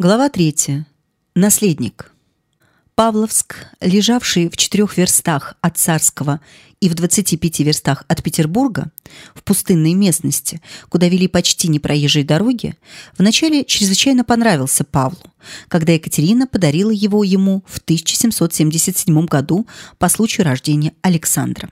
Глава 3. Наследник. Павловск, лежавший в четырех верстах от Царского и в 25 верстах от Петербурга, в пустынной местности, куда вели почти непроезжие дороги, вначале чрезвычайно понравился Павлу, когда Екатерина подарила его ему в 1777 году по случаю рождения Александра.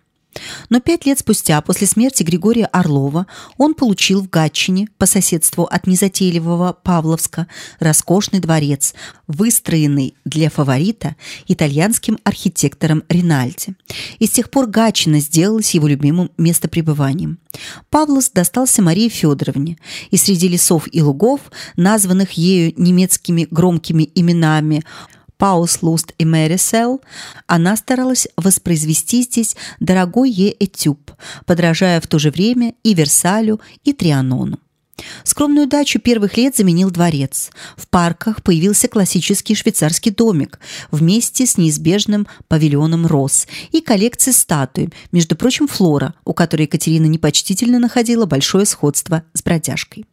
Но пять лет спустя, после смерти Григория Орлова, он получил в Гатчине, по соседству от незатейливого Павловска, роскошный дворец, выстроенный для фаворита итальянским архитектором Ринальди. И с тех пор Гатчина сделалась его любимым местопребыванием. Павловск достался Марии Федоровне, и среди лесов и лугов, названных ею немецкими громкими именами – Пауслуст и Мэрисел, она старалась воспроизвести здесь дорогой ей этюб, подражая в то же время и Версалю, и Трианону. Скромную дачу первых лет заменил дворец. В парках появился классический швейцарский домик вместе с неизбежным павильоном роз и коллекцией статуй, между прочим, флора, у которой Екатерина непочтительно находила большое сходство с бродяжкой.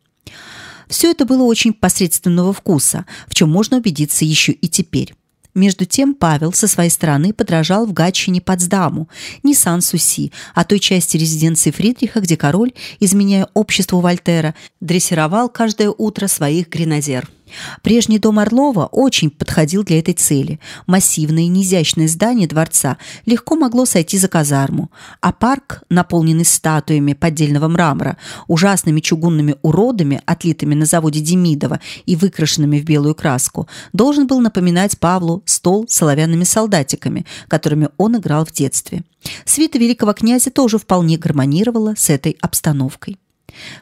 Все это было очень посредственного вкуса, в чем можно убедиться еще и теперь. Между тем Павел со своей стороны подражал в Гатчине Потсдаму, не Сан-Суси, а той части резиденции Фридриха, где король, изменяя обществу Вольтера, дрессировал каждое утро своих гренадер. Прежний дом Орлова очень подходил для этой цели. Массивное и неизящное здание дворца легко могло сойти за казарму, а парк, наполненный статуями поддельного мрамора, ужасными чугунными уродами, отлитыми на заводе Демидова и выкрашенными в белую краску, должен был напоминать Павлу стол с оловянными солдатиками, которыми он играл в детстве. Свита великого князя тоже вполне гармонировала с этой обстановкой.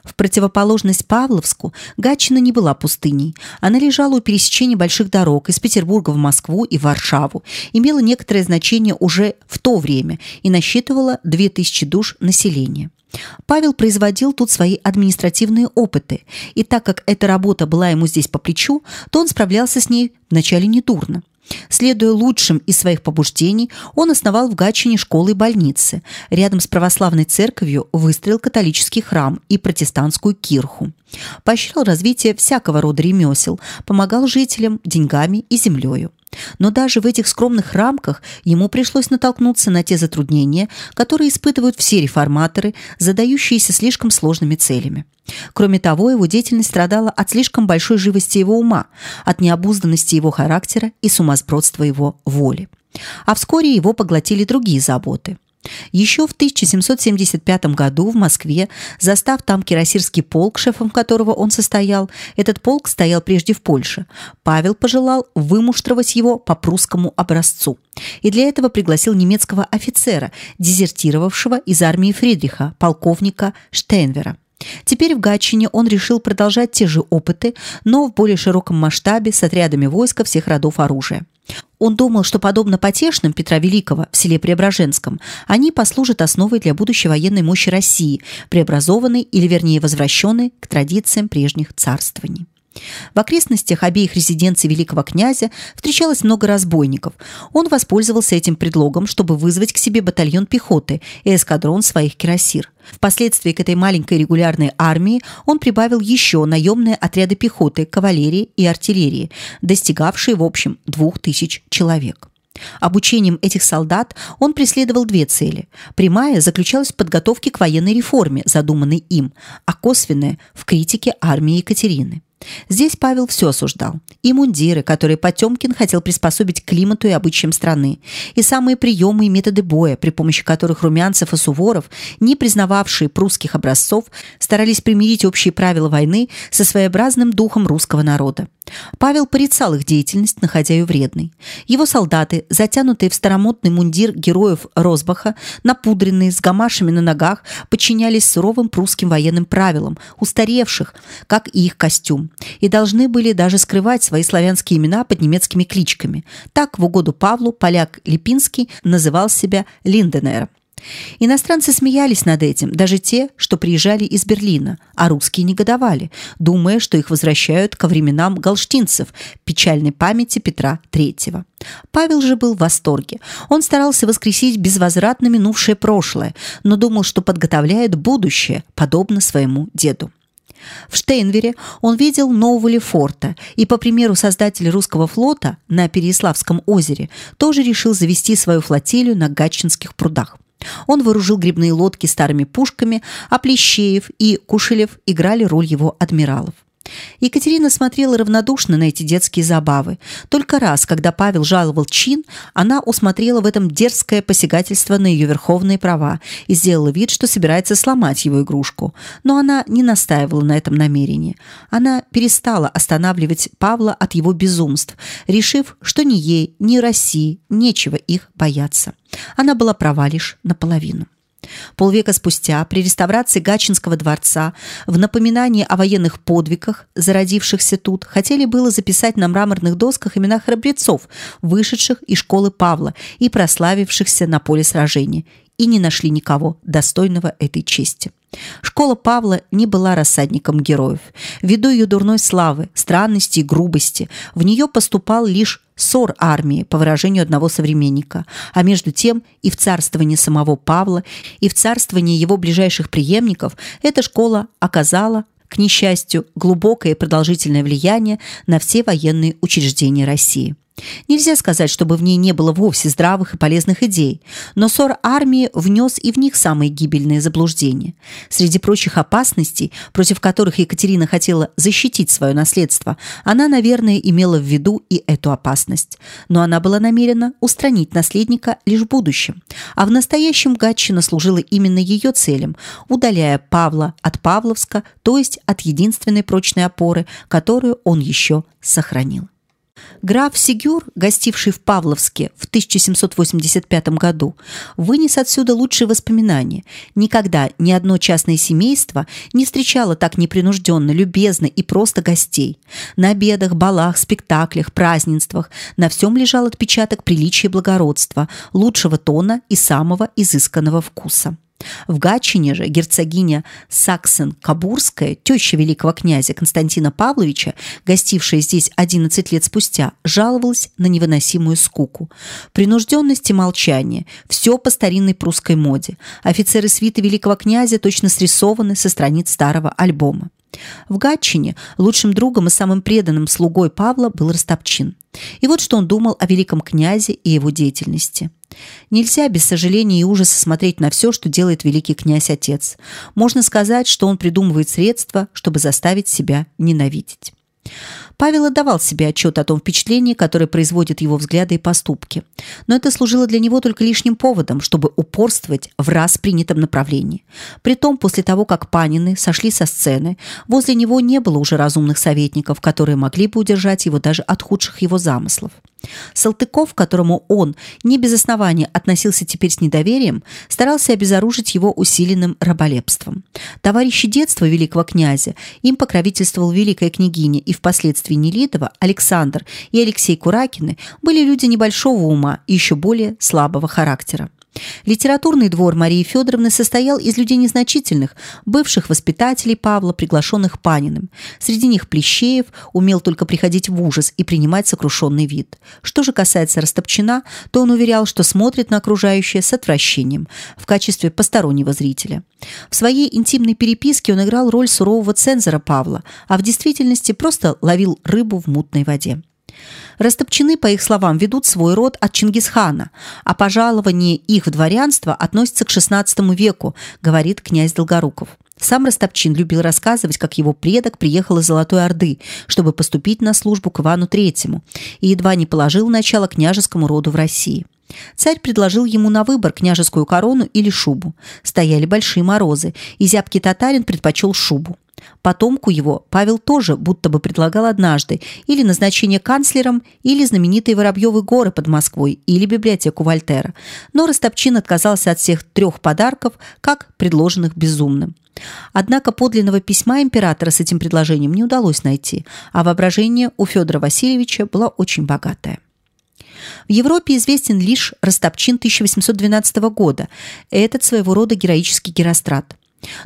В противоположность Павловску Гатчина не была пустыней. Она лежала у пересечения больших дорог из Петербурга в Москву и Варшаву, имела некоторое значение уже в то время и насчитывала 2000 душ населения. Павел производил тут свои административные опыты, и так как эта работа была ему здесь по плечу, то он справлялся с ней вначале недурно. Следуя лучшим из своих побуждений, он основал в Гатчине школы и больницы. Рядом с православной церковью выстроил католический храм и протестантскую кирху. Поощрял развитие всякого рода ремесел, помогал жителям деньгами и землею. Но даже в этих скромных рамках ему пришлось натолкнуться на те затруднения, которые испытывают все реформаторы, задающиеся слишком сложными целями. Кроме того, его деятельность страдала от слишком большой живости его ума, от необузданности его характера и сумасбродства его воли. А вскоре его поглотили другие заботы – еще в 1775 году в Москве, застав там кирасирский полк, шефом которого он состоял, этот полк стоял прежде в Польше, Павел пожелал вымуштровать его по прусскому образцу. И для этого пригласил немецкого офицера, дезертировавшего из армии Фридриха, полковника Штейнвера. Теперь в Гатчине он решил продолжать те же опыты, но в более широком масштабе с отрядами войска всех родов оружия. Он думал, что подобно потешным Петра Великого в селе Преображенском, они послужат основой для будущей военной мощи России, преобразованной или вернее возвращенной к традициям прежних царствований. В окрестностях обеих резиденций великого князя встречалось много разбойников. Он воспользовался этим предлогом, чтобы вызвать к себе батальон пехоты и эскадрон своих кирасир. Впоследствии к этой маленькой регулярной армии он прибавил еще наемные отряды пехоты, кавалерии и артиллерии, достигавшие в общем двух тысяч человек. Обучением этих солдат он преследовал две цели. Прямая заключалась в подготовке к военной реформе, задуманной им, а косвенная – в критике армии Екатерины. Здесь Павел все осуждал. И мундиры, которые Потемкин хотел приспособить к климату и обычаям страны, и самые приемы и методы боя, при помощи которых Румянцев и Суворов, не признававшие прусских образцов, старались примирить общие правила войны со своеобразным духом русского народа. Павел порицал их деятельность, находя ее вредной. Его солдаты, затянутые в старомодный мундир героев Розбаха, напудренные, с гамашами на ногах, подчинялись суровым прусским военным правилам, устаревших, как и их костюм, и должны были даже скрывать свои славянские имена под немецкими кличками. Так, в угоду Павлу, поляк Липинский называл себя Линденером. Иностранцы смеялись над этим, даже те, что приезжали из Берлина, а русские негодовали, думая, что их возвращают ко временам галштинцев, печальной памяти Петра III. Павел же был в восторге. Он старался воскресить безвозвратно минувшее прошлое, но думал, что подготовляет будущее, подобно своему деду. В Штейнвере он видел нового Лефорта и, по примеру создателя русского флота на Переяславском озере, тоже решил завести свою флотилию на Гатчинских прудах. Он вооружил грибные лодки старыми пушками, а Плещеев и Кушелев играли роль его адмиралов. Екатерина смотрела равнодушно на эти детские забавы. Только раз, когда Павел жаловал чин, она усмотрела в этом дерзкое посягательство на ее верховные права и сделала вид, что собирается сломать его игрушку. Но она не настаивала на этом намерении. Она перестала останавливать Павла от его безумств, решив, что ни ей, ни России нечего их бояться. Она была права лишь наполовину. Полвека спустя, при реставрации Гатчинского дворца, в напоминании о военных подвигах, зародившихся тут, хотели было записать на мраморных досках имена храбрецов, вышедших из школы Павла и прославившихся на поле сражения, и не нашли никого достойного этой чести. Школа Павла не была рассадником героев. Ввиду ее дурной славы, странности и грубости, в нее поступал лишь ссор армии, по выражению одного современника. А между тем и в царствовании самого Павла, и в царствовании его ближайших преемников эта школа оказала к несчастью, глубокое и продолжительное влияние на все военные учреждения России. Нельзя сказать, чтобы в ней не было вовсе здравых и полезных идей, но ссор армии внес и в них самые гибельные заблуждения. Среди прочих опасностей, против которых Екатерина хотела защитить свое наследство, она, наверное, имела в виду и эту опасность. Но она была намерена устранить наследника лишь в будущем, а в настоящем Гатчина служила именно ее целям, удаляя Павла от Павловска, то есть от единственной прочной опоры, которую он еще сохранил. Граф Сигюр, гостивший в Павловске в 1785 году, вынес отсюда лучшие воспоминания. Никогда ни одно частное семейство не встречало так непринужденно, любезно и просто гостей. На обедах, балах, спектаклях, празднествах на всем лежал отпечаток приличия благородства, лучшего тона и самого изысканного вкуса. В Гатчине же герцогиня Саксен-Кабурская, теща великого князя Константина Павловича, гостившая здесь 11 лет спустя, жаловалась на невыносимую скуку. Принужденность и молчание – все по старинной прусской моде. Офицеры свиты великого князя точно срисованы со страниц старого альбома. В Гатчине лучшим другом и самым преданным слугой Павла был Ростопчин. И вот что он думал о великом князе и его деятельности. Нельзя без сожаления и ужаса смотреть на все, что делает великий князь-отец. Можно сказать, что он придумывает средства, чтобы заставить себя ненавидеть. Павел отдавал себе отчет о том впечатлении, которое производят его взгляды и поступки. Но это служило для него только лишним поводом, чтобы упорствовать в раз принятом направлении. Притом, после того, как Панины сошли со сцены, возле него не было уже разумных советников, которые могли бы удержать его даже от худших его замыслов. Салтыков, к которому он не без основания относился теперь с недоверием, старался обезоружить его усиленным раболепством. Товарищи детства великого князя им покровительствовал великая княгиня и впоследствии Нелидова, Александр и Алексей Куракины были люди небольшого ума и еще более слабого характера. Литературный двор Марии Федоровны состоял из людей незначительных, бывших воспитателей Павла, приглашенных Паниным. Среди них Плещеев умел только приходить в ужас и принимать сокрушенный вид. Что же касается Растопчина, то он уверял, что смотрит на окружающее с отвращением в качестве постороннего зрителя. В своей интимной переписке он играл роль сурового цензора Павла, а в действительности просто ловил рыбу в мутной воде. Растопчины, по их словам, ведут свой род от Чингисхана, а пожалование их в дворянство относится к XVI веку, говорит князь Долгоруков. Сам Растопчин любил рассказывать, как его предок приехал из Золотой Орды, чтобы поступить на службу к Ивану III, и едва не положил начало княжескому роду в России. Царь предложил ему на выбор княжескую корону или шубу. Стояли большие морозы, и зябкий татарин предпочел шубу. Потомку его Павел тоже будто бы предлагал однажды или назначение канцлером, или знаменитые Воробьевы горы под Москвой, или библиотеку Вольтера. Но Растопчин отказался от всех трех подарков, как предложенных безумным. Однако подлинного письма императора с этим предложением не удалось найти, а воображение у Федора Васильевича было очень богатое. В Европе известен лишь Растопчин 1812 года. Этот своего рода героический Герострат.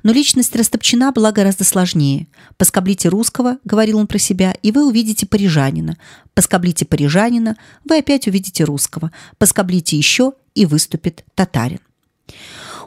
Но личность Растопчина была гораздо сложнее. Поскоблите русского, говорил он про себя, и вы увидите парижанина. Поскоблите парижанина, вы опять увидите русского. Поскоблите еще, и выступит татарин.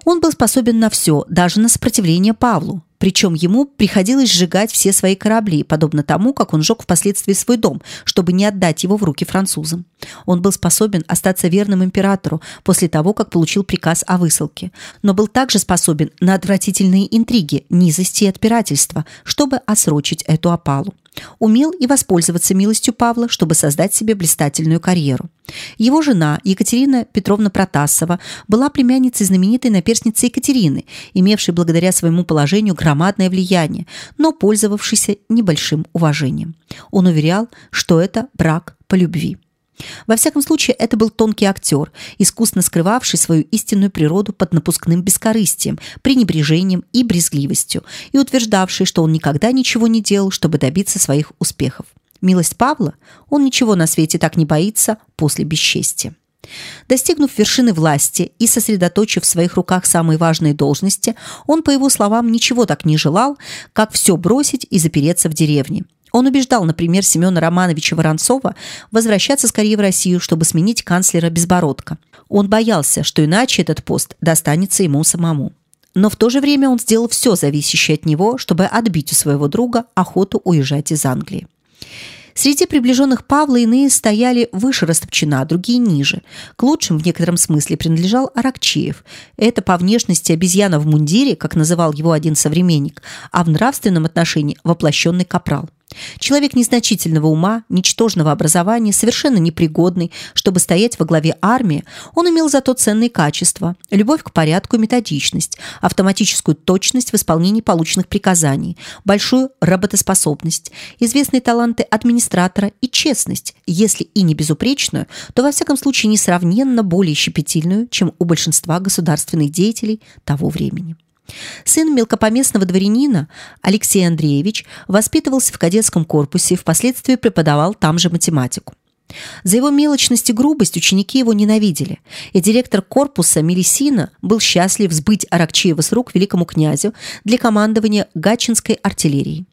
Он был способен на все, даже на сопротивление Павлу. Причем ему приходилось сжигать все свои корабли, подобно тому, как он сжег впоследствии свой дом, чтобы не отдать его в руки французам. Он был способен остаться верным императору после того, как получил приказ о высылке, но был также способен на отвратительные интриги, низости и отпирательства, чтобы осрочить эту опалу умел и воспользоваться милостью Павла, чтобы создать себе блистательную карьеру. Его жена Екатерина Петровна Протасова была племянницей знаменитой наперсницы Екатерины, имевшей благодаря своему положению громадное влияние, но пользовавшейся небольшим уважением. Он уверял, что это брак по любви. Во всяком случае, это был тонкий актер, искусно скрывавший свою истинную природу под напускным бескорыстием, пренебрежением и брезгливостью, и утверждавший, что он никогда ничего не делал, чтобы добиться своих успехов. Милость Павла он ничего на свете так не боится после бесчестия. Достигнув вершины власти и сосредоточив в своих руках самые важные должности, он, по его словам, ничего так не желал, как все бросить и запереться в деревне. Он убеждал, например, Семена Романовича Воронцова возвращаться скорее в Россию, чтобы сменить канцлера Безбородко. Он боялся, что иначе этот пост достанется ему самому. Но в то же время он сделал все зависящее от него, чтобы отбить у своего друга охоту уезжать из Англии. Среди приближенных Павла иные стояли выше Растопчина, другие ниже. К лучшим в некотором смысле принадлежал Аракчеев. Это по внешности обезьяна в мундире, как называл его один современник, а в нравственном отношении воплощенный капрал. Человек незначительного ума, ничтожного образования, совершенно непригодный, чтобы стоять во главе армии, он имел зато ценные качества: любовь к порядку и методичность, автоматическую точность в исполнении полученных приказаний, большую работоспособность, известные таланты администратора и честность, если и не безупречную, то во всяком случае несравненно более щепетильную, чем у большинства государственных деятелей того времени. Сын мелкопоместного дворянина Алексей Андреевич воспитывался в кадетском корпусе и впоследствии преподавал там же математику. За его мелочность и грубость ученики его ненавидели, и директор корпуса Мелисина был счастлив сбыть Аракчеева с рук великому князю для командования Гатчинской артиллерией.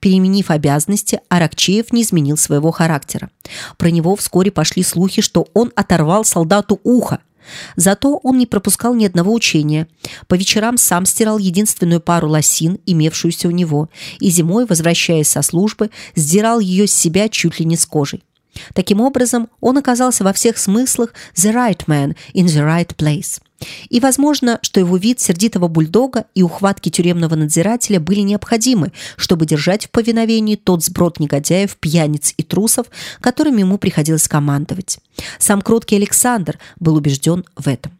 Переменив обязанности, Аракчеев не изменил своего характера. Про него вскоре пошли слухи, что он оторвал солдату ухо – Зато он не пропускал ни одного учения. По вечерам сам стирал единственную пару лосин, имевшуюся у него, и зимой, возвращаясь со службы, сдирал ее с себя чуть ли не с кожей. Таким образом, он оказался во всех смыслах the right man in the right place. И возможно, что его вид сердитого бульдога и ухватки тюремного надзирателя были необходимы, чтобы держать в повиновении тот сброд негодяев, пьяниц и трусов, которыми ему приходилось командовать. Сам кроткий Александр был убежден в этом.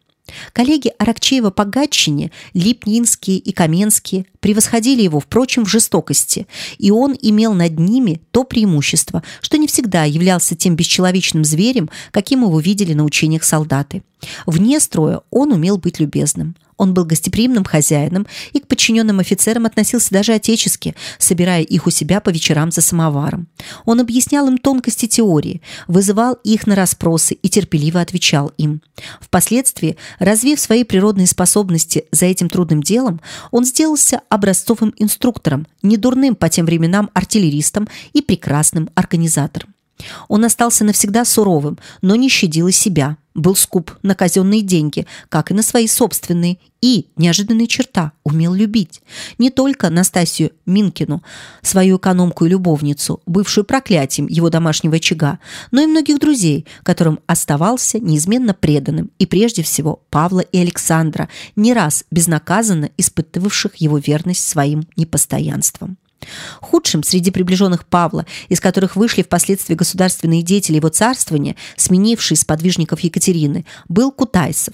Коллеги Аракчеева по Гатчине, Липнинские и Каменские, превосходили его, впрочем, в жестокости, и он имел над ними то преимущество, что не всегда являлся тем бесчеловечным зверем, каким его видели на учениях солдаты. Вне строя он умел быть любезным. Он был гостеприимным хозяином и к подчиненным офицерам относился даже отечески, собирая их у себя по вечерам за самоваром. Он объяснял им тонкости теории, вызывал их на расспросы и терпеливо отвечал им. Впоследствии, развив свои природные способности за этим трудным делом, он сделался образцовым инструктором, недурным по тем временам артиллеристом и прекрасным организатором. Он остался навсегда суровым, но не щадил и себя. Был скуп на казенные деньги, как и на свои собственные, и, неожиданная черта, умел любить. Не только Настасью Минкину, свою экономку и любовницу, бывшую проклятием его домашнего очага, но и многих друзей, которым оставался неизменно преданным, и прежде всего Павла и Александра, не раз безнаказанно испытывавших его верность своим непостоянством. Худшим среди приближенных Павла, из которых вышли впоследствии государственные деятели его царствования, сменившие сподвижников Екатерины, был Кутайсов,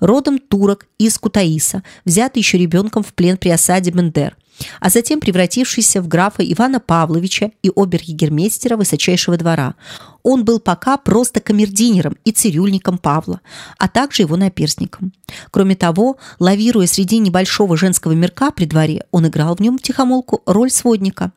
родом турок из Кутаиса, взятый еще ребенком в плен при осаде Бендер – а затем превратившийся в графа Ивана Павловича и обер-егермейстера высочайшего двора. Он был пока просто камердинером и цирюльником Павла, а также его наперсником. Кроме того, лавируя среди небольшого женского мирка при дворе, он играл в нем тихомолку роль сводника.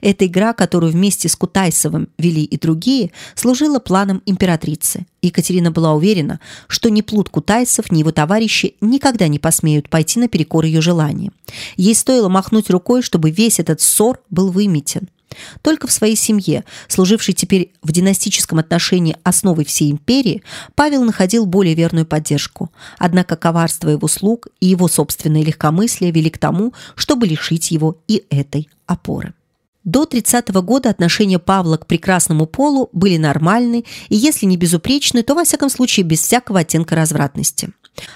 Эта игра, которую вместе с Кутайсовым вели и другие, служила планом императрицы. Екатерина была уверена, что ни плут Кутайсов, ни его товарищи никогда не посмеют пойти наперекор ее желаниям. Ей стоило махнуть рукой, чтобы весь этот ссор был выметен. Только в своей семье, служившей теперь в династическом отношении основой всей империи, Павел находил более верную поддержку. Однако коварство его слуг и его собственное легкомыслие вели к тому, чтобы лишить его и этой опоры. До 30 -го года отношения Павла к прекрасному полу были нормальны и, если не безупречны, то, во всяком случае, без всякого оттенка развратности.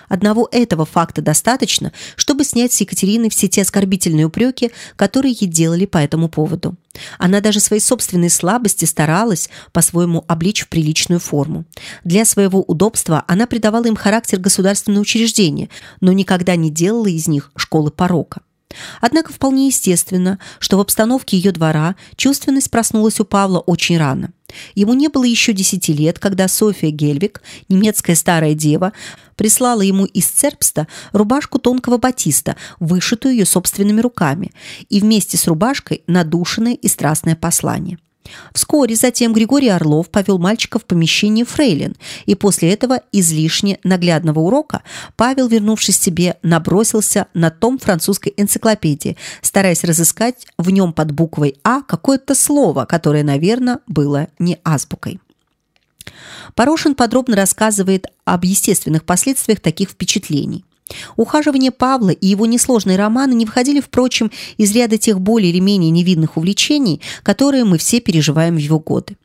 Одного этого факта достаточно, чтобы снять с Екатерины все те оскорбительные упреки, которые ей делали по этому поводу. Она даже свои собственные слабости старалась по-своему обличь в приличную форму. Для своего удобства она придавала им характер государственного учреждения, но никогда не делала из них школы порока. Однако вполне естественно, что в обстановке ее двора чувственность проснулась у Павла очень рано. Ему не было еще десяти лет, когда София Гельвик, немецкая старая дева, прислала ему из Церпста рубашку тонкого батиста, вышитую ее собственными руками, и вместе с рубашкой надушенное и страстное послание. Вскоре затем Григорий Орлов повел мальчика в помещение фрейлин, и после этого излишне наглядного урока Павел, вернувшись к себе, набросился на том французской энциклопедии, стараясь разыскать в нем под буквой «А» какое-то слово, которое, наверное, было не азбукой. Порошин подробно рассказывает об естественных последствиях таких впечатлений. Ухаживание Павла и его несложные романы не входили, впрочем, из ряда тех более или менее невинных увлечений, которые мы все переживаем в его годы.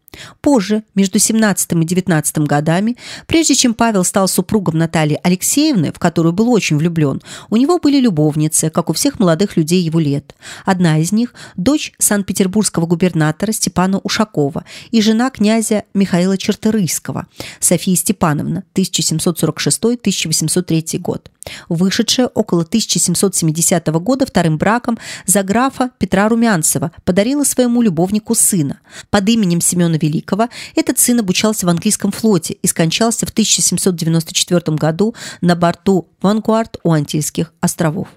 Позже, между 17 и 19 годами, прежде чем Павел стал супругом Натальи Алексеевны, в которую был очень влюблен, у него были любовницы, как у всех молодых людей его лет. Одна из них – дочь санкт-петербургского губернатора Степана Ушакова и жена князя Михаила Черторийского, София Степановна, 1746-1803 год вышедшая около 1770 года вторым браком за графа Петра Румянцева, подарила своему любовнику сына. Под именем Семена Великого этот сын обучался в английском флоте и скончался в 1794 году на борту «Вангуард» у Антильских островов.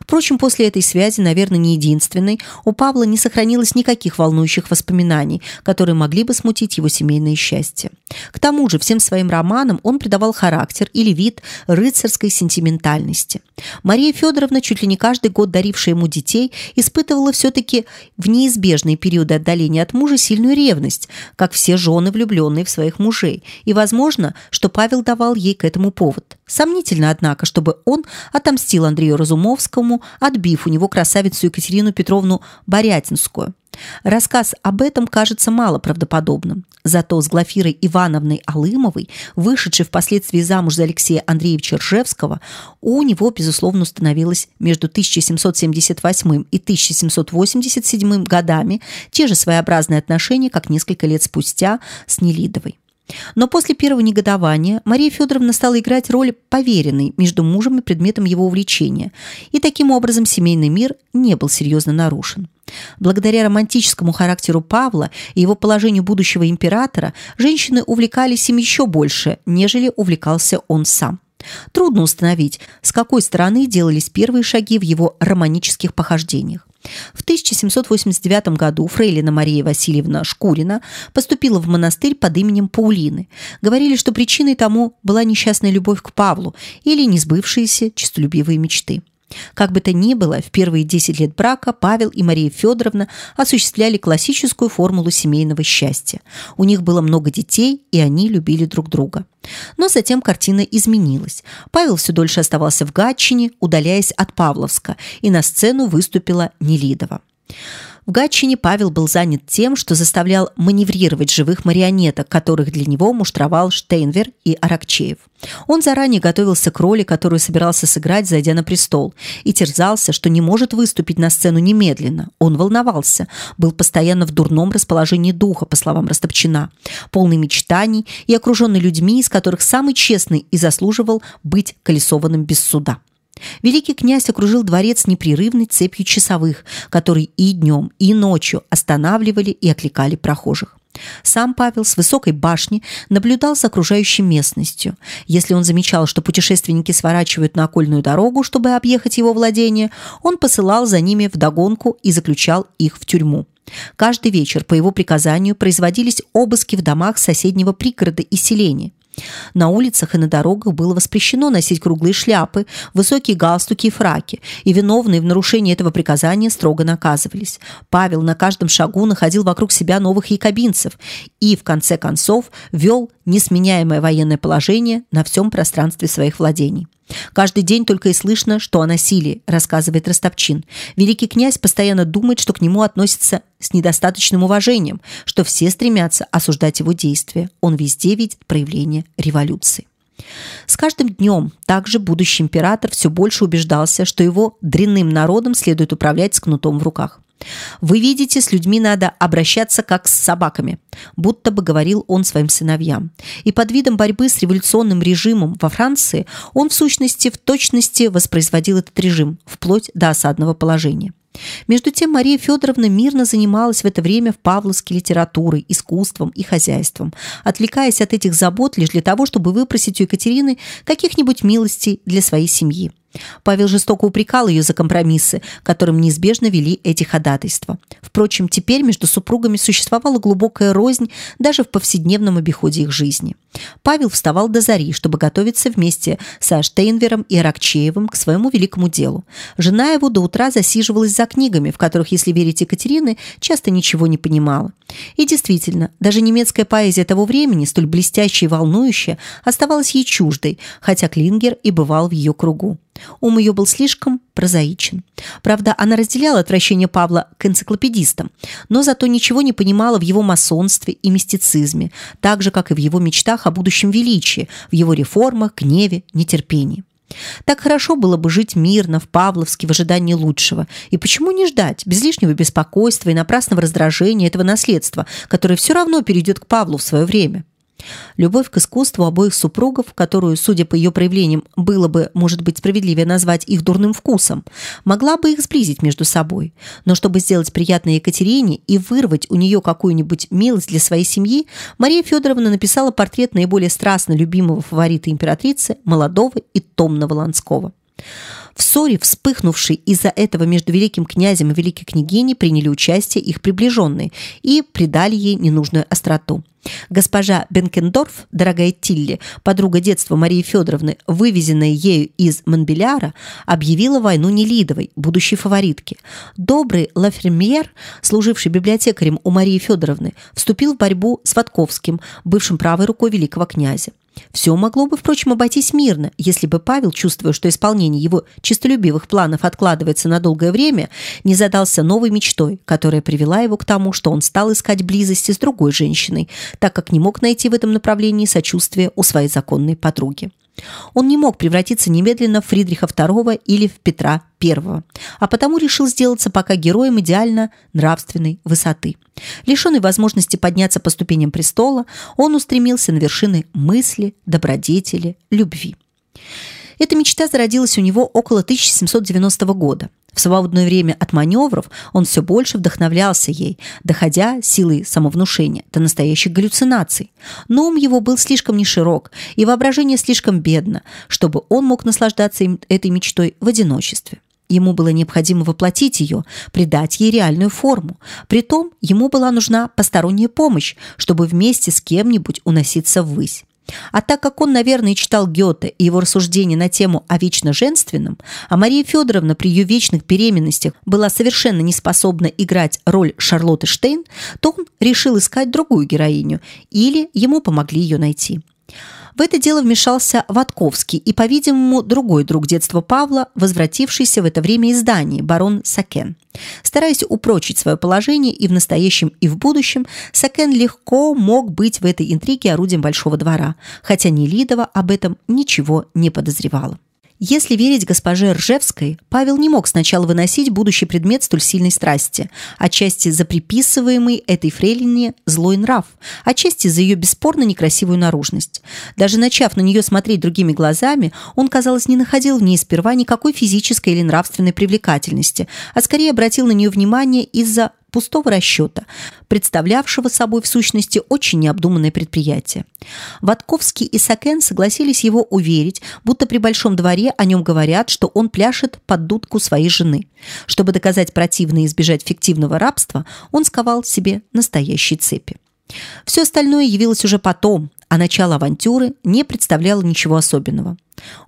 Впрочем, после этой связи, наверное, не единственной, у Павла не сохранилось никаких волнующих воспоминаний, которые могли бы смутить его семейное счастье. К тому же всем своим романам он придавал характер или вид рыцарской сентиментальности. Мария Федоровна, чуть ли не каждый год дарившая ему детей, испытывала все-таки в неизбежные периоды отдаления от мужа сильную ревность, как все жены, влюбленные в своих мужей, и возможно, что Павел давал ей к этому повод. Сомнительно, однако, чтобы он отомстил Андрею Разумовскому, отбив у него красавицу Екатерину Петровну Борятинскую. Рассказ об этом кажется мало правдоподобным. Зато с Глафирой Ивановной Алымовой, вышедшей впоследствии замуж за Алексея Андреевича Ржевского, у него, безусловно, установилось между 1778 и 1787 годами те же своеобразные отношения, как несколько лет спустя с Нелидовой. Но после первого негодования Мария Федоровна стала играть роль поверенной между мужем и предметом его увлечения, и таким образом семейный мир не был серьезно нарушен. Благодаря романтическому характеру Павла и его положению будущего императора, женщины увлекались им еще больше, нежели увлекался он сам. Трудно установить, с какой стороны делались первые шаги в его романических похождениях. В 1789 году фрейлина Мария Васильевна Шкурина поступила в монастырь под именем Паулины. Говорили, что причиной тому была несчастная любовь к Павлу или несбывшиеся честолюбивые мечты. Как бы то ни было, в первые 10 лет брака Павел и Мария Федоровна осуществляли классическую формулу семейного счастья. У них было много детей, и они любили друг друга. Но затем картина изменилась. Павел все дольше оставался в Гатчине, удаляясь от Павловска, и на сцену выступила Нелидова. В Гатчине Павел был занят тем, что заставлял маневрировать живых марионеток, которых для него муштровал Штейнвер и Аракчеев. Он заранее готовился к роли, которую собирался сыграть, зайдя на престол, и терзался, что не может выступить на сцену немедленно. Он волновался, был постоянно в дурном расположении духа, по словам Растопчина, полный мечтаний и окруженный людьми, из которых самый честный и заслуживал быть колесованным без суда. Великий князь окружил дворец непрерывной цепью часовых, которые и днем, и ночью останавливали и окликали прохожих. Сам Павел с высокой башни наблюдал за окружающей местностью. Если он замечал, что путешественники сворачивают на окольную дорогу, чтобы объехать его владение, он посылал за ними в догонку и заключал их в тюрьму. Каждый вечер по его приказанию производились обыски в домах соседнего пригорода и селения. На улицах и на дорогах было воспрещено носить круглые шляпы, высокие галстуки и фраки, и виновные в нарушении этого приказания строго наказывались. Павел на каждом шагу находил вокруг себя новых якобинцев и, в конце концов, вел несменяемое военное положение на всем пространстве своих владений. Каждый день только и слышно, что о насилии, рассказывает Ростопчин. Великий князь постоянно думает, что к нему относятся с недостаточным уважением, что все стремятся осуждать его действия. Он везде видит проявление революции. С каждым днем также будущий император все больше убеждался, что его дрянным народом следует управлять с кнутом в руках. Вы видите, с людьми надо обращаться как с собаками, будто бы говорил он своим сыновьям. И под видом борьбы с революционным режимом во Франции он в сущности в точности воспроизводил этот режим вплоть до осадного положения. Между тем Мария Федоровна мирно занималась в это время в Павловске литературой, искусством и хозяйством, отвлекаясь от этих забот лишь для того, чтобы выпросить у Екатерины каких-нибудь милостей для своей семьи. Павел жестоко упрекал ее за компромиссы, которым неизбежно вели эти ходатайства. Впрочем, теперь между супругами существовала глубокая рознь даже в повседневном обиходе их жизни. Павел вставал до зари, чтобы готовиться вместе со Штейнвером и Аракчеевым к своему великому делу. Жена его до утра засиживалась за книгами, в которых, если верить Екатерины, часто ничего не понимала. И действительно, даже немецкая поэзия того времени, столь блестящая и волнующая, оставалась ей чуждой, хотя Клингер и бывал в ее кругу. Ум ее был слишком прозаичен. Правда, она разделяла отвращение Павла к энциклопедистам, но зато ничего не понимала в его масонстве и мистицизме, так же, как и в его мечтах о будущем величии, в его реформах, гневе, нетерпении. Так хорошо было бы жить мирно в Павловске в ожидании лучшего. И почему не ждать без лишнего беспокойства и напрасного раздражения этого наследства, которое все равно перейдет к Павлу в свое время? Любовь к искусству обоих супругов, которую, судя по ее проявлениям, было бы, может быть, справедливее назвать их дурным вкусом, могла бы их сблизить между собой. Но чтобы сделать приятное Екатерине и вырвать у нее какую-нибудь милость для своей семьи, Мария Федоровна написала портрет наиболее страстно любимого фаворита императрицы, молодого и томного Ланского. В ссоре, вспыхнувшей из-за этого между великим князем и великой княгиней, приняли участие их приближенные и придали ей ненужную остроту. Госпожа Бенкендорф, дорогая Тилли, подруга детства Марии Федоровны, вывезенная ею из Монбеляра, объявила войну Нелидовой, будущей фаворитке. Добрый Лафермьер, служивший библиотекарем у Марии Федоровны, вступил в борьбу с Ватковским, бывшим правой рукой великого князя. Все могло бы, впрочем, обойтись мирно, если бы Павел, чувствуя, что исполнение его чистолюбивых планов откладывается на долгое время, не задался новой мечтой, которая привела его к тому, что он стал искать близости с другой женщиной, так как не мог найти в этом направлении сочувствия у своей законной подруги. Он не мог превратиться немедленно в Фридриха II или в Петра I, а потому решил сделаться пока героем идеально нравственной высоты. Лишенный возможности подняться по ступеням престола, он устремился на вершины мысли, добродетели, любви. Эта мечта зародилась у него около 1790 года – в свободное время от маневров он все больше вдохновлялся ей, доходя силой самовнушения до настоящих галлюцинаций. Но ум его был слишком неширок и воображение слишком бедно, чтобы он мог наслаждаться этой мечтой в одиночестве. Ему было необходимо воплотить ее, придать ей реальную форму. Притом ему была нужна посторонняя помощь, чтобы вместе с кем-нибудь уноситься ввысь. А так как он, наверное, читал Гёте и его рассуждения на тему о вечно женственном, а Мария Федоровна при ее вечных беременностях была совершенно не способна играть роль Шарлотты Штейн, то он решил искать другую героиню, или ему помогли ее найти. В это дело вмешался Ватковский и, по-видимому, другой друг детства Павла, возвратившийся в это время из Дании, барон Сакен. Стараясь упрочить свое положение и в настоящем, и в будущем, Сакен легко мог быть в этой интриге орудием большого двора, хотя Нелидова об этом ничего не подозревала. Если верить госпоже Ржевской, Павел не мог сначала выносить будущий предмет столь сильной страсти, отчасти за приписываемый этой фрейлине злой нрав, отчасти за ее бесспорно некрасивую наружность. Даже начав на нее смотреть другими глазами, он, казалось, не находил в ней сперва никакой физической или нравственной привлекательности, а скорее обратил на нее внимание из-за пустого расчета, представлявшего собой в сущности очень необдуманное предприятие. Ватковский и Сакен согласились его уверить, будто при большом дворе о нем говорят, что он пляшет под дудку своей жены. Чтобы доказать противное и избежать фиктивного рабства, он сковал себе настоящие цепи. Все остальное явилось уже потом, а начало авантюры не представляло ничего особенного.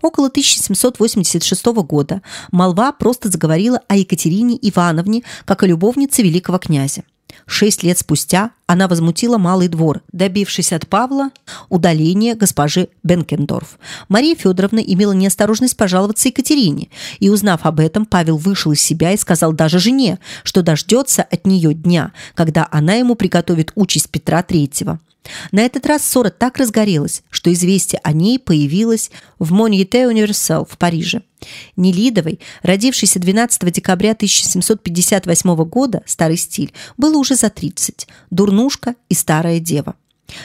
Около 1786 года молва просто заговорила о Екатерине Ивановне как о любовнице великого князя. Шесть лет спустя она возмутила Малый двор, добившись от Павла удаления госпожи Бенкендорф. Мария Федоровна имела неосторожность пожаловаться Екатерине, и, узнав об этом, Павел вышел из себя и сказал даже жене, что дождется от нее дня, когда она ему приготовит участь Петра Третьего. На этот раз ссора так разгорелась, что известие о ней появилось в Моньете Универсал в Париже. Нелидовой, родившейся 12 декабря 1758 года, старый стиль, было уже за 30, дурнушка и старая дева.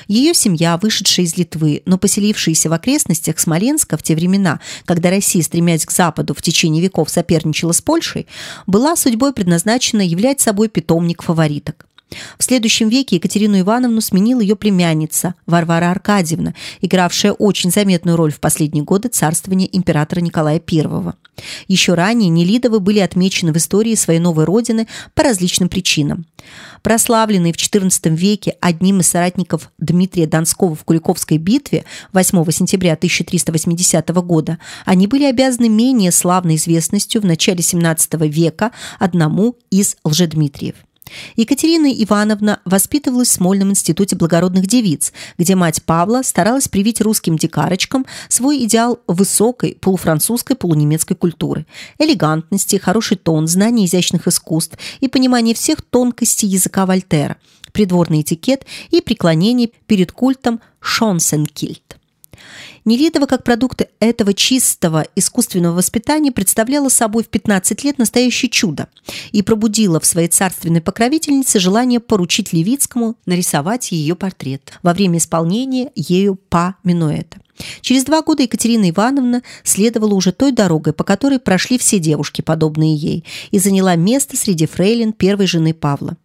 Ее семья, вышедшая из Литвы, но поселившаяся в окрестностях Смоленска в те времена, когда Россия, стремясь к западу, в течение веков соперничала с Польшей, была судьбой предназначена являть собой питомник фавориток. В следующем веке Екатерину Ивановну сменила ее племянница Варвара Аркадьевна, игравшая очень заметную роль в последние годы царствования императора Николая I. Еще ранее Нелидовы были отмечены в истории своей новой родины по различным причинам. Прославленные в XIV веке одним из соратников Дмитрия Донского в Куликовской битве 8 сентября 1380 года, они были обязаны менее славной известностью в начале XVII века одному из лжедмитриев. Екатерина Ивановна воспитывалась в Смольном институте благородных девиц, где мать Павла старалась привить русским дикарочкам свой идеал высокой полуфранцузской полунемецкой культуры, элегантности, хороший тон, знание изящных искусств и понимание всех тонкостей языка Вольтера, придворный этикет и преклонение перед культом Шонсенкильт. Нелидова как продукт этого чистого искусственного воспитания представляла собой в 15 лет настоящее чудо и пробудила в своей царственной покровительнице желание поручить Левицкому нарисовать ее портрет во время исполнения ею па минуэта. Через два года Екатерина Ивановна следовала уже той дорогой, по которой прошли все девушки, подобные ей, и заняла место среди фрейлин первой жены Павла.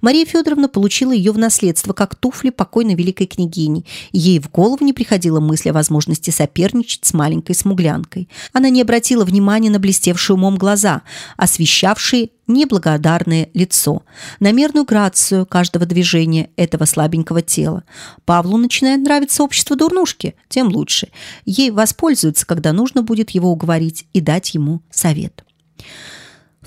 Мария Федоровна получила ее в наследство как туфли покойной великой княгини, ей в голову не приходила мысль о возможности соперничать с маленькой смуглянкой. Она не обратила внимания на блестевшие умом глаза, освещавшие неблагодарное лицо, на мерную грацию каждого движения этого слабенького тела. Павлу начинает нравиться общество дурнушки, тем лучше. Ей воспользуются, когда нужно будет его уговорить и дать ему совет.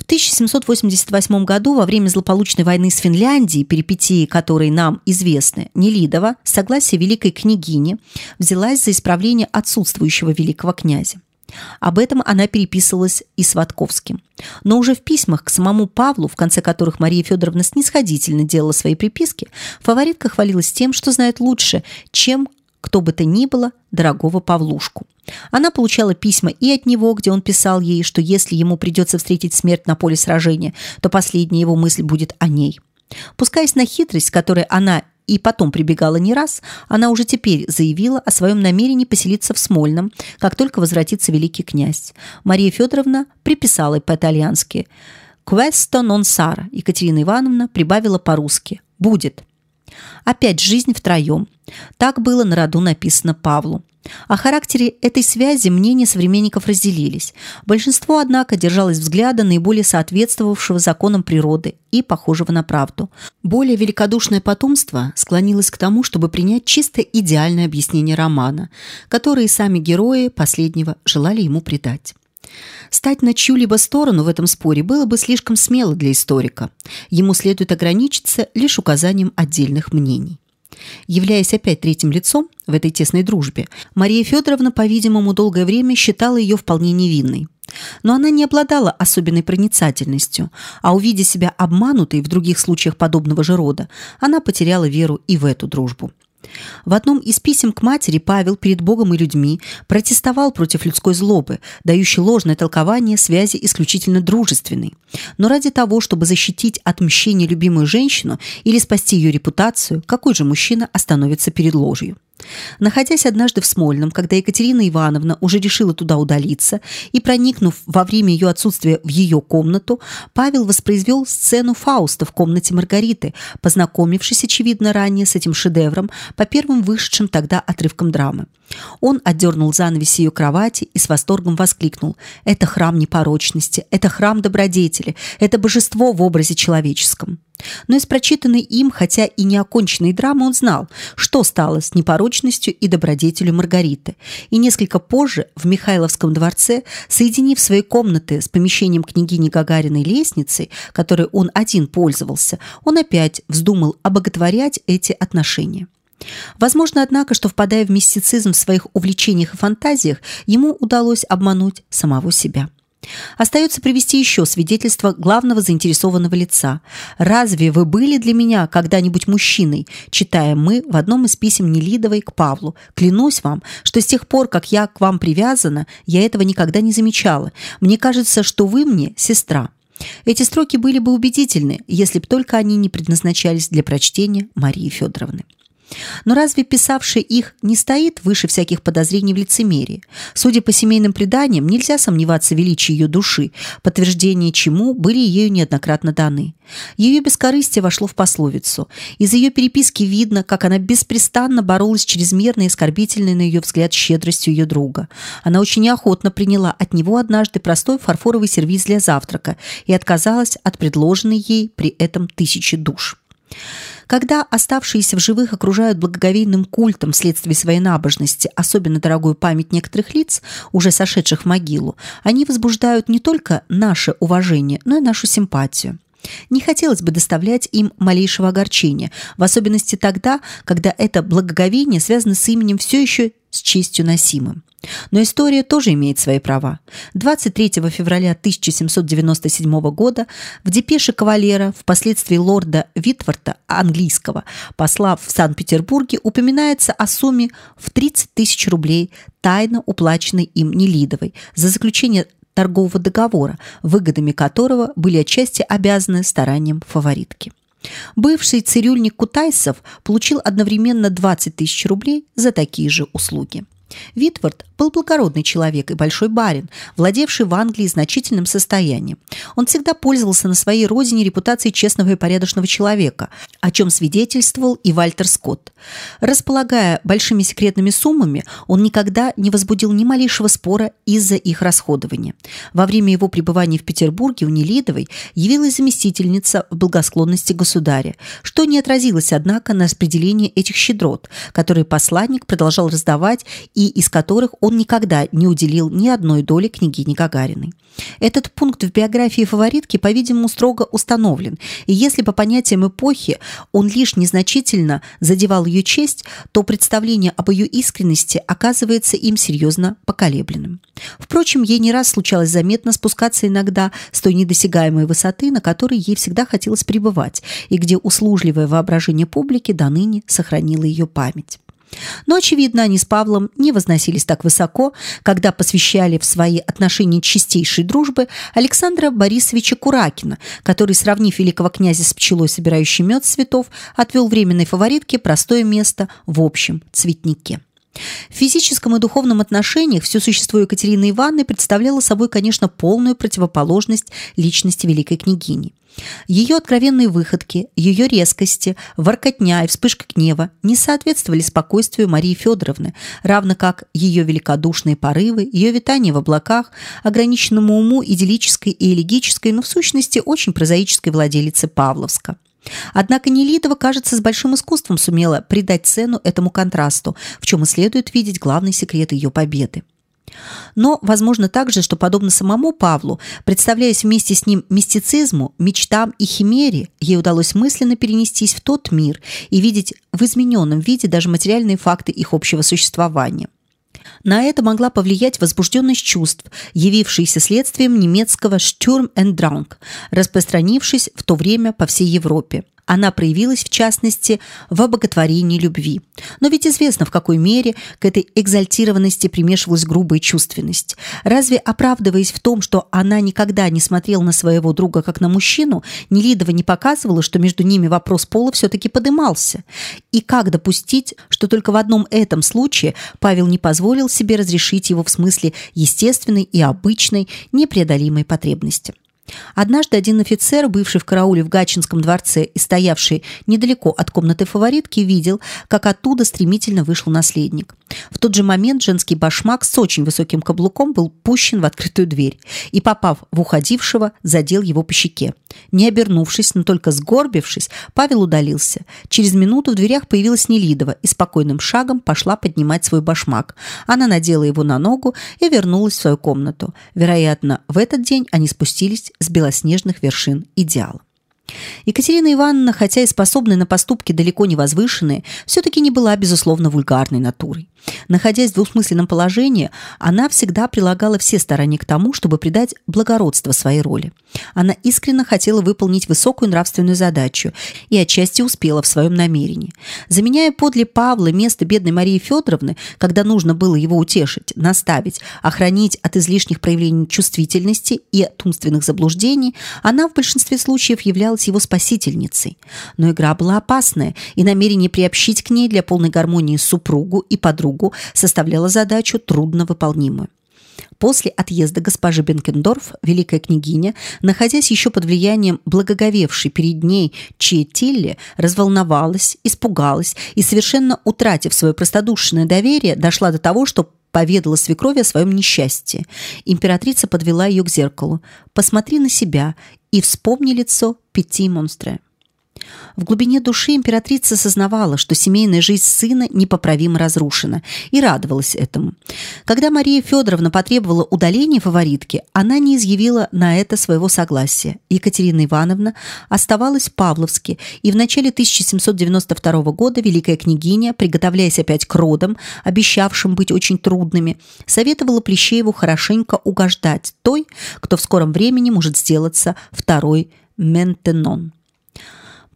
В 1788 году, во время злополучной войны с Финляндией, перипетии которой нам известны, Нелидова, с согласия великой княгини, взялась за исправление отсутствующего великого князя. Об этом она переписывалась и с Ватковским. Но уже в письмах к самому Павлу, в конце которых Мария Федоровна снисходительно делала свои приписки, фаворитка хвалилась тем, что знает лучше, чем кто бы то ни было, дорогого Павлушку. Она получала письма и от него, где он писал ей, что если ему придется встретить смерть на поле сражения, то последняя его мысль будет о ней. Пускаясь на хитрость, которой она и потом прибегала не раз, она уже теперь заявила о своем намерении поселиться в Смольном, как только возвратится великий князь. Мария Федоровна приписала по-итальянски «Questo non sarà». Екатерина Ивановна прибавила по-русски «будет». Опять жизнь втроем. Так было на роду написано Павлу. О характере этой связи мнения современников разделились. Большинство, однако, держалось взгляда наиболее соответствовавшего законам природы и похожего на правду. Более великодушное потомство склонилось к тому, чтобы принять чисто идеальное объяснение романа, которое сами герои последнего желали ему придать. Стать на чью-либо сторону в этом споре было бы слишком смело для историка. Ему следует ограничиться лишь указанием отдельных мнений. Являясь опять третьим лицом в этой тесной дружбе, Мария Федоровна, по-видимому, долгое время считала ее вполне невинной. Но она не обладала особенной проницательностью, а увидя себя обманутой в других случаях подобного же рода, она потеряла веру и в эту дружбу. В одном из писем к матери Павел перед Богом и людьми протестовал против людской злобы, дающей ложное толкование связи исключительно дружественной. Но ради того, чтобы защитить от мщения любимую женщину или спасти ее репутацию, какой же мужчина остановится перед ложью? Находясь однажды в Смольном, когда Екатерина Ивановна уже решила туда удалиться, и проникнув во время ее отсутствия в ее комнату, Павел воспроизвел сцену Фауста в комнате Маргариты, познакомившись, очевидно, ранее с этим шедевром по первым вышедшим тогда отрывкам драмы. Он отдернул занавес ее кровати и с восторгом воскликнул. «Это храм непорочности, это храм добродетели, это божество в образе человеческом». Но из прочитанной им, хотя и неоконченной драмы, он знал, что стало с непорочностью и добродетелью Маргариты. И несколько позже в Михайловском дворце, соединив свои комнаты с помещением княгини Гагариной лестницей, которой он один пользовался, он опять вздумал обоготворять эти отношения. Возможно, однако, что, впадая в мистицизм в своих увлечениях и фантазиях, ему удалось обмануть самого себя. Остается привести еще свидетельство главного заинтересованного лица. «Разве вы были для меня когда-нибудь мужчиной?» читаем мы в одном из писем Нелидовой к Павлу. «Клянусь вам, что с тех пор, как я к вам привязана, я этого никогда не замечала. Мне кажется, что вы мне сестра». Эти строки были бы убедительны, если бы только они не предназначались для прочтения Марии Федоровны. Но разве писавший их не стоит выше всяких подозрений в лицемерии? Судя по семейным преданиям, нельзя сомневаться в величии ее души, подтверждение чему были ею неоднократно даны. Ее бескорыстие вошло в пословицу. Из ее переписки видно, как она беспрестанно боролась с чрезмерной и оскорбительной на ее взгляд щедростью ее друга. Она очень неохотно приняла от него однажды простой фарфоровый сервиз для завтрака и отказалась от предложенной ей при этом тысячи душ. Когда оставшиеся в живых окружают благоговейным культом вследствие своей набожности особенно дорогую память некоторых лиц, уже сошедших в могилу, они возбуждают не только наше уважение, но и нашу симпатию. Не хотелось бы доставлять им малейшего огорчения, в особенности тогда, когда это благоговение связано с именем все еще с честью носимым. Но история тоже имеет свои права. 23 февраля 1797 года в депеше кавалера, впоследствии лорда Витворта, английского, посла в Санкт-Петербурге, упоминается о сумме в 30 тысяч рублей, тайно уплаченной им Нелидовой за заключение торгового договора, выгодами которого были отчасти обязаны стараниям фаворитки. Бывший цирюльник Кутайсов получил одновременно 20 тысяч рублей за такие же услуги. Витвард был благородный человек и большой барин, владевший в Англии значительным состоянием. Он всегда пользовался на своей родине репутацией честного и порядочного человека, о чем свидетельствовал и Вальтер Скотт. Располагая большими секретными суммами, он никогда не возбудил ни малейшего спора из-за их расходования. Во время его пребывания в Петербурге у Нелидовой явилась заместительница в благосклонности государя, что не отразилось, однако, на распределении этих щедрот, которые посланник продолжал раздавать и из которых он никогда не уделил ни одной доли княгине Гагариной. Этот пункт в биографии фаворитки, по-видимому, строго установлен, и если по понятиям эпохи он лишь незначительно задевал ее честь, то представление об ее искренности оказывается им серьезно поколебленным. Впрочем, ей не раз случалось заметно спускаться иногда с той недосягаемой высоты, на которой ей всегда хотелось пребывать, и где услужливое воображение публики до ныне сохранило ее память. Но, очевидно, они с Павлом не возносились так высоко, когда посвящали в свои отношения чистейшей дружбы Александра Борисовича Куракина, который, сравнив великого князя с пчелой, собирающей мед цветов, отвел временной фаворитке простое место в общем цветнике. В физическом и духовном отношениях все существо Екатерины Ивановны представляло собой, конечно, полную противоположность личности великой княгини. Ее откровенные выходки, ее резкости, воркотня и вспышка гнева не соответствовали спокойствию Марии Федоровны, равно как ее великодушные порывы, ее витание в облаках, ограниченному уму идиллической и элегической, но в сущности очень прозаической владелицы Павловска. Однако Нелидова, кажется, с большим искусством сумела придать цену этому контрасту, в чем и следует видеть главный секрет ее победы. Но возможно также, что подобно самому Павлу, представляясь вместе с ним мистицизму, мечтам и химере, ей удалось мысленно перенестись в тот мир и видеть в измененном виде даже материальные факты их общего существования. На это могла повлиять возбужденность чувств, явившаяся следствием немецкого «Sturm and Drang», распространившись в то время по всей Европе. Она проявилась, в частности, в обоготворении любви. Но ведь известно, в какой мере к этой экзальтированности примешивалась грубая чувственность. Разве, оправдываясь в том, что она никогда не смотрела на своего друга как на мужчину, Нелидова не показывала, что между ними вопрос пола все-таки подымался? И как допустить, что только в одном этом случае Павел не позволил себе разрешить его в смысле естественной и обычной непреодолимой потребности? Однажды один офицер, бывший в карауле в Гатчинском дворце и стоявший недалеко от комнаты фаворитки, видел, как оттуда стремительно вышел наследник. В тот же момент женский башмак с очень высоким каблуком был пущен в открытую дверь и, попав в уходившего, задел его по щеке. Не обернувшись, но только сгорбившись, Павел удалился. Через минуту в дверях появилась Нелидова и спокойным шагом пошла поднимать свой башмак. Она надела его на ногу и вернулась в свою комнату. Вероятно, в этот день они спустились с белоснежных вершин идеала. Екатерина Ивановна, хотя и способная на поступки далеко не возвышенные, все-таки не была, безусловно, вульгарной натурой. Находясь в двусмысленном положении, она всегда прилагала все старания к тому, чтобы придать благородство своей роли. Она искренне хотела выполнить высокую нравственную задачу и отчасти успела в своем намерении. Заменяя подле Павла место бедной Марии Федоровны, когда нужно было его утешить, наставить, охранить от излишних проявлений чувствительности и от умственных заблуждений, она в большинстве случаев являлась его спасительницей. Но игра была опасная, и намерение приобщить к ней для полной гармонии супругу и подругу составляло задачу трудновыполнимую. После отъезда госпожи Бенкендорф великая княгиня, находясь еще под влиянием благоговевшей перед ней Чиетилли, разволновалась, испугалась и, совершенно утратив свое простодушное доверие, дошла до того, что поведала свекрови о своем несчастье. Императрица подвела ее к зеркалу. «Посмотри на себя и вспомни лицо Пяти Монстре». В глубине души императрица сознавала, что семейная жизнь сына непоправимо разрушена, и радовалась этому. Когда Мария Федоровна потребовала удаления фаворитки, она не изъявила на это своего согласия. Екатерина Ивановна оставалась в Павловске, и в начале 1792 года великая княгиня, приготовляясь опять к родам, обещавшим быть очень трудными, советовала Плещееву хорошенько угождать той, кто в скором времени может сделаться второй Ментенон.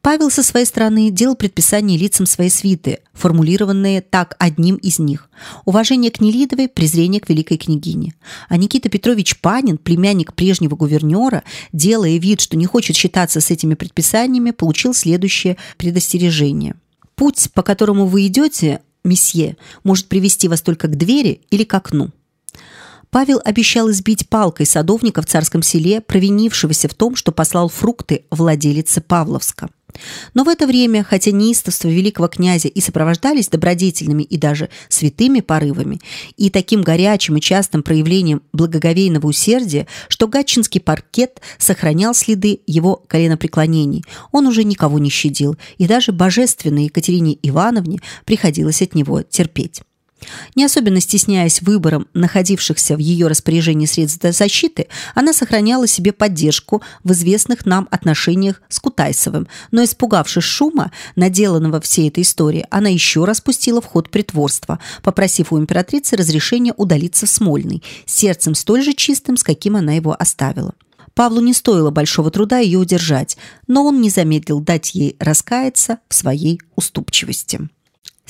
Павел со своей стороны делал предписания лицам своей свиты, формулированные так одним из них: уважение к Нелидовой, презрение к великой княгине. А Никита Петрович Панин, племянник прежнего гувернера, делая вид, что не хочет считаться с этими предписаниями, получил следующее предостережение: путь, по которому вы идете, месье, может привести вас только к двери или к окну. Павел обещал избить палкой садовника в царском селе, провинившегося в том, что послал фрукты владелице Павловска. Но в это время, хотя неистовство великого князя и сопровождались добродетельными и даже святыми порывами, и таким горячим и частым проявлением благоговейного усердия, что гатчинский паркет сохранял следы его коленопреклонений, он уже никого не щадил, и даже божественной Екатерине Ивановне приходилось от него терпеть. Не особенно стесняясь выбором находившихся в ее распоряжении средств защиты, она сохраняла себе поддержку в известных нам отношениях с Кутайсовым, но испугавшись шума, наделанного всей этой истории, она еще раз пустила в ход притворство, попросив у императрицы разрешения удалиться в Смольный, сердцем столь же чистым, с каким она его оставила. Павлу не стоило большого труда ее удержать, но он не замедлил дать ей раскаяться в своей уступчивости.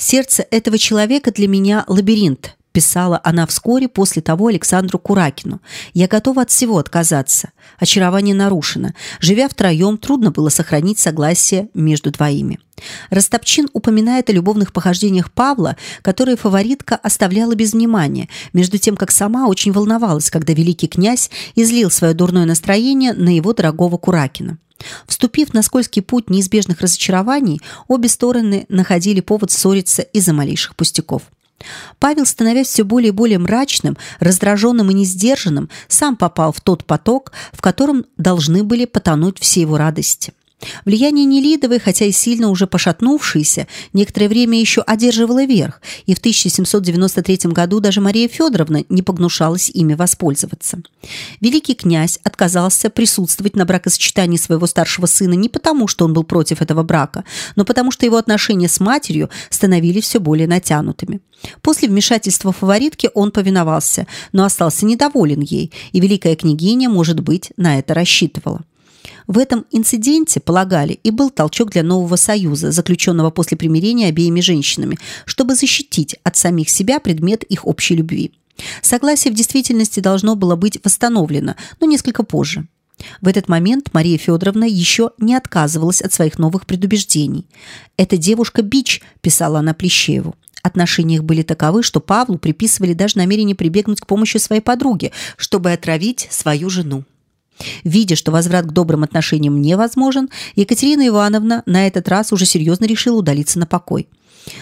Сердце этого человека для меня лабиринт, писала она вскоре после того Александру Куракину. Я готова от всего отказаться. Очарование нарушено. Живя втроем, трудно было сохранить согласие между двоими. Растопчин упоминает о любовных похождениях Павла, которые фаворитка оставляла без внимания, между тем как сама очень волновалась, когда великий князь излил свое дурное настроение на его дорогого Куракина. Вступив на скользкий путь неизбежных разочарований, обе стороны находили повод ссориться из-за малейших пустяков. Павел, становясь все более и более мрачным, раздраженным и несдержанным, сам попал в тот поток, в котором должны были потонуть все его радости. Влияние Нелидовой, хотя и сильно уже пошатнувшееся, некоторое время еще одерживало верх, и в 1793 году даже Мария Федоровна не погнушалась ими воспользоваться. Великий князь отказался присутствовать на бракосочетании своего старшего сына не потому, что он был против этого брака, но потому, что его отношения с матерью становились все более натянутыми. После вмешательства фаворитки он повиновался, но остался недоволен ей, и великая княгиня, может быть, на это рассчитывала. В этом инциденте, полагали, и был толчок для нового союза, заключенного после примирения обеими женщинами, чтобы защитить от самих себя предмет их общей любви. Согласие в действительности должно было быть восстановлено, но несколько позже. В этот момент Мария Федоровна еще не отказывалась от своих новых предубеждений. «Эта девушка – бич», – писала она Плещееву. Отношения их были таковы, что Павлу приписывали даже намерение прибегнуть к помощи своей подруги, чтобы отравить свою жену. Видя, что возврат к добрым отношениям невозможен, Екатерина Ивановна на этот раз уже серьезно решила удалиться на покой.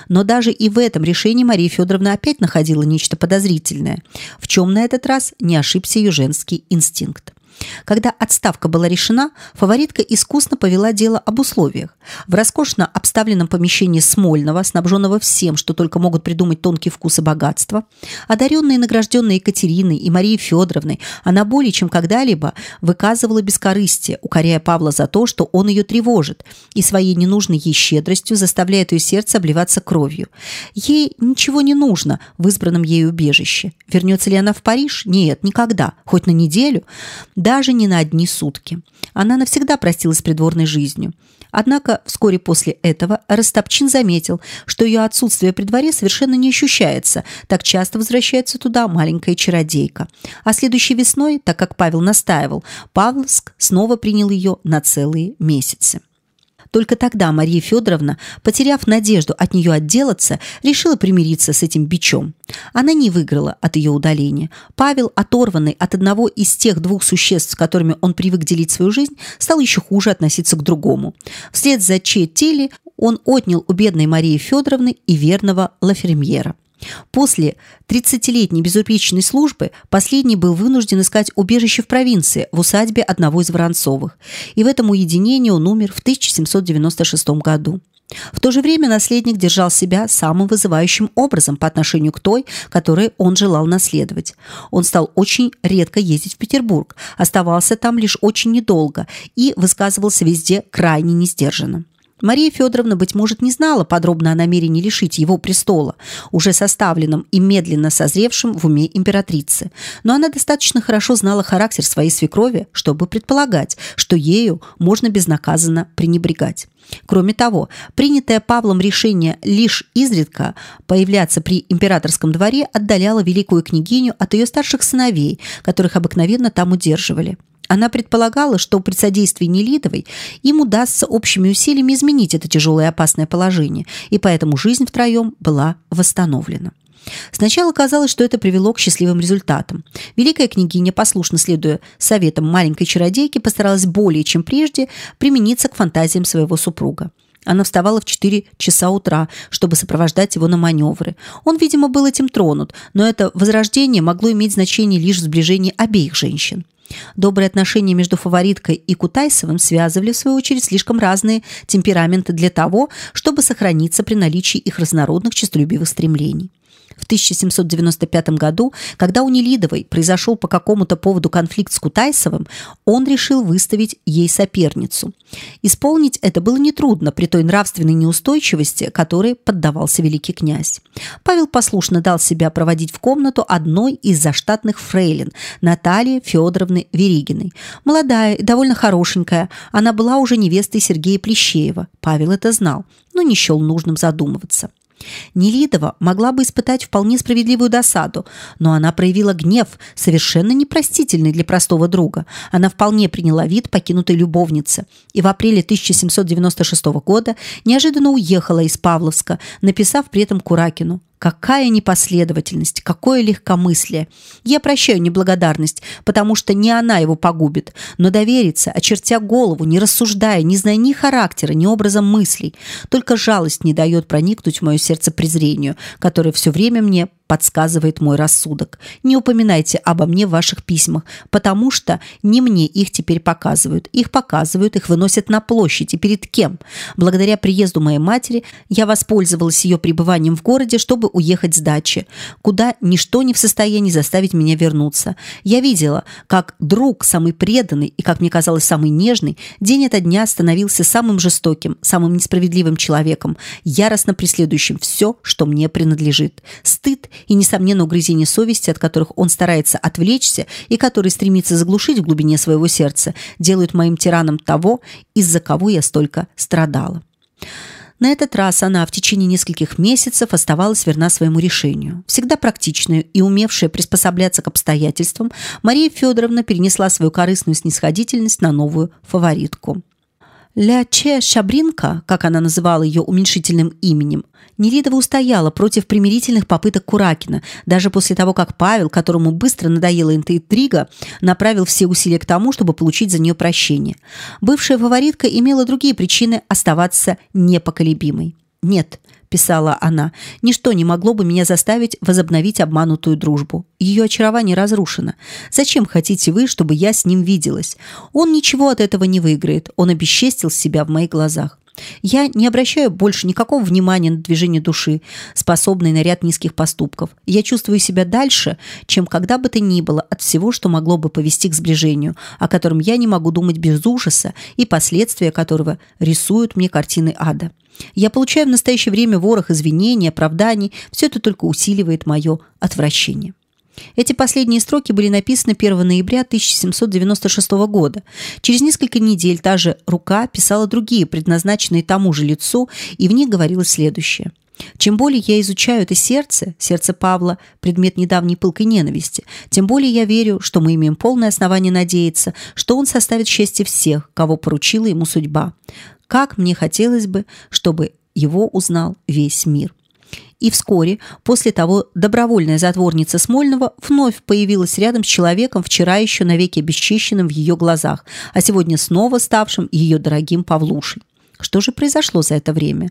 Но даже и в этом решении Мария Федоровна опять находила нечто подозрительное, в чем на этот раз не ошибся ее женский инстинкт. Когда отставка была решена, фаворитка искусно повела дело об условиях. В роскошно обставленном помещении Смольного, снабженного всем, что только могут придумать тонкий вкус и богатство, одаренная и награжденная Екатериной и Марией Федоровной, она более чем когда-либо выказывала бескорыстие, укоряя Павла за то, что он ее тревожит, и своей ненужной ей щедростью заставляет ее сердце обливаться кровью. Ей ничего не нужно в избранном ей убежище. Вернется ли она в Париж? Нет, никогда. Хоть на неделю даже не на одни сутки. Она навсегда простилась с придворной жизнью. Однако вскоре после этого Растопчин заметил, что ее отсутствие при дворе совершенно не ощущается, так часто возвращается туда маленькая чародейка. А следующей весной, так как Павел настаивал, Павловск снова принял ее на целые месяцы. Только тогда Мария Федоровна, потеряв надежду от нее отделаться, решила примириться с этим бичом. Она не выиграла от ее удаления. Павел, оторванный от одного из тех двух существ, с которыми он привык делить свою жизнь, стал еще хуже относиться к другому. Вслед за Четели он отнял у бедной Марии Федоровны и верного Лафермьера. После 30-летней безупречной службы последний был вынужден искать убежище в провинции, в усадьбе одного из Воронцовых, и в этом уединении он умер в 1796 году. В то же время наследник держал себя самым вызывающим образом по отношению к той, которой он желал наследовать. Он стал очень редко ездить в Петербург, оставался там лишь очень недолго и высказывался везде крайне несдержанно. Мария Федоровна, быть может, не знала подробно о намерении лишить его престола, уже составленном и медленно созревшем в уме императрицы. Но она достаточно хорошо знала характер своей свекрови, чтобы предполагать, что ею можно безнаказанно пренебрегать. Кроме того, принятое Павлом решение лишь изредка появляться при императорском дворе отдаляло великую княгиню от ее старших сыновей, которых обыкновенно там удерживали. Она предполагала, что при содействии Нелидовой им удастся общими усилиями изменить это тяжелое и опасное положение, и поэтому жизнь втроем была восстановлена. Сначала казалось, что это привело к счастливым результатам. Великая княгиня, послушно следуя советам маленькой чародейки, постаралась более чем прежде примениться к фантазиям своего супруга. Она вставала в 4 часа утра, чтобы сопровождать его на маневры. Он, видимо, был этим тронут, но это возрождение могло иметь значение лишь в сближении обеих женщин. Добрые отношения между фавориткой и Кутайсовым связывали, в свою очередь, слишком разные темпераменты для того, чтобы сохраниться при наличии их разнородных честолюбивых стремлений в 1795 году, когда у Нелидовой произошел по какому-то поводу конфликт с Кутайсовым, он решил выставить ей соперницу. Исполнить это было нетрудно при той нравственной неустойчивости, которой поддавался великий князь. Павел послушно дал себя проводить в комнату одной из заштатных фрейлин Натальи Федоровны Веригиной. Молодая и довольно хорошенькая, она была уже невестой Сергея Плещеева. Павел это знал, но не счел нужным задумываться. Нелидова могла бы испытать вполне справедливую досаду, но она проявила гнев, совершенно непростительный для простого друга. Она вполне приняла вид покинутой любовницы и в апреле 1796 года неожиданно уехала из Павловска, написав при этом Куракину Какая непоследовательность, какое легкомыслие. Я прощаю неблагодарность, потому что не она его погубит, но довериться, очертя голову, не рассуждая, не зная ни характера, ни образом мыслей. Только жалость не дает проникнуть в мое сердце презрению, которое все время мне подсказывает мой рассудок. Не упоминайте обо мне в ваших письмах, потому что не мне их теперь показывают. Их показывают, их выносят на площадь. И перед кем? Благодаря приезду моей матери я воспользовалась ее пребыванием в городе, чтобы уехать с дачи, куда ничто не в состоянии заставить меня вернуться. Я видела, как друг, самый преданный и, как мне казалось, самый нежный, день ото дня становился самым жестоким, самым несправедливым человеком, яростно преследующим все, что мне принадлежит. Стыд и, несомненно, угрызения совести, от которых он старается отвлечься и которые стремится заглушить в глубине своего сердца, делают моим тираном того, из-за кого я столько страдала. На этот раз она в течение нескольких месяцев оставалась верна своему решению. Всегда практичная и умевшая приспосабляться к обстоятельствам, Мария Федоровна перенесла свою корыстную снисходительность на новую фаворитку. Ля Шабринка, как она называла ее уменьшительным именем, Нелидова устояла против примирительных попыток Куракина, даже после того, как Павел, которому быстро надоела интрига, направил все усилия к тому, чтобы получить за нее прощение. Бывшая фаворитка имела другие причины оставаться непоколебимой. Нет, писала она, ничто не могло бы меня заставить возобновить обманутую дружбу. Ее очарование разрушено. Зачем хотите вы, чтобы я с ним виделась? Он ничего от этого не выиграет. Он обесчестил себя в моих глазах. Я не обращаю больше никакого внимания на движение души, способной на ряд низких поступков. Я чувствую себя дальше, чем когда бы то ни было от всего, что могло бы повести к сближению, о котором я не могу думать без ужаса и последствия которого рисуют мне картины ада. Я получаю в настоящее время ворох извинений, оправданий. Все это только усиливает мое отвращение. Эти последние строки были написаны 1 ноября 1796 года. Через несколько недель та же рука писала другие, предназначенные тому же лицу, и в них говорилось следующее. Чем более я изучаю это сердце, сердце Павла, предмет недавней пылкой ненависти, тем более я верю, что мы имеем полное основание надеяться, что он составит счастье всех, кого поручила ему судьба. Как мне хотелось бы, чтобы его узнал весь мир. И вскоре, после того, добровольная затворница Смольного вновь появилась рядом с человеком, вчера еще навеки обесчищенным в ее глазах, а сегодня снова ставшим ее дорогим Павлушей. Что же произошло за это время?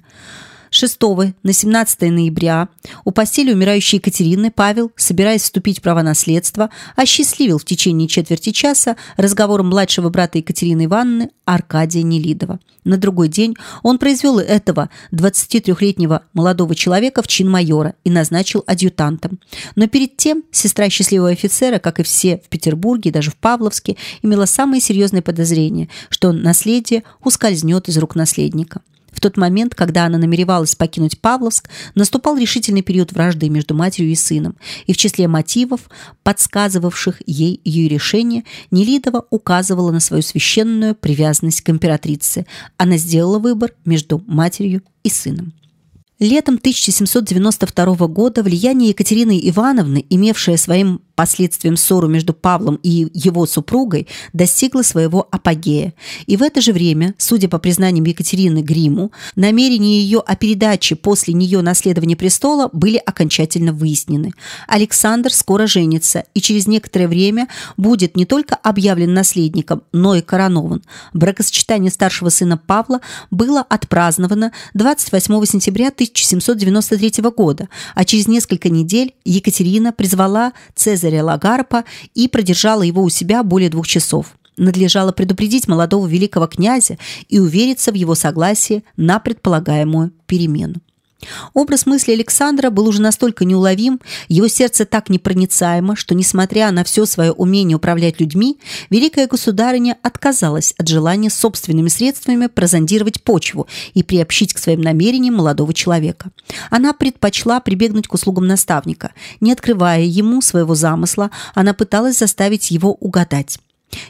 6 на 17 ноября у постели умирающей Екатерины Павел, собираясь вступить в право наследства, осчастливил в течение четверти часа разговором младшего брата Екатерины Ивановны Аркадия Нелидова. На другой день он произвел этого 23-летнего молодого человека в чин майора и назначил адъютантом. Но перед тем сестра счастливого офицера, как и все в Петербурге, даже в Павловске, имела самые серьезные подозрения, что наследие ускользнет из рук наследника. В тот момент, когда она намеревалась покинуть Павловск, наступал решительный период вражды между матерью и сыном, и в числе мотивов, подсказывавших ей ее решение, Нелидова указывала на свою священную привязанность к императрице. Она сделала выбор между матерью и сыном. Летом 1792 года влияние Екатерины Ивановны, имевшее своим последствием ссору между Павлом и его супругой, достигло своего апогея. И в это же время, судя по признаниям Екатерины Гриму, намерения ее о передаче после нее наследования престола были окончательно выяснены. Александр скоро женится и через некоторое время будет не только объявлен наследником, но и коронован. Бракосочетание старшего сына Павла было отпраздновано 28 сентября 1793 года, а через несколько недель Екатерина призвала Цезаря Лагарпа и продержала его у себя более двух часов. Надлежало предупредить молодого великого князя и увериться в его согласии на предполагаемую перемену. Образ мысли Александра был уже настолько неуловим, его сердце так непроницаемо, что, несмотря на все свое умение управлять людьми, великая государыня отказалась от желания собственными средствами прозондировать почву и приобщить к своим намерениям молодого человека. Она предпочла прибегнуть к услугам наставника. Не открывая ему своего замысла, она пыталась заставить его угадать.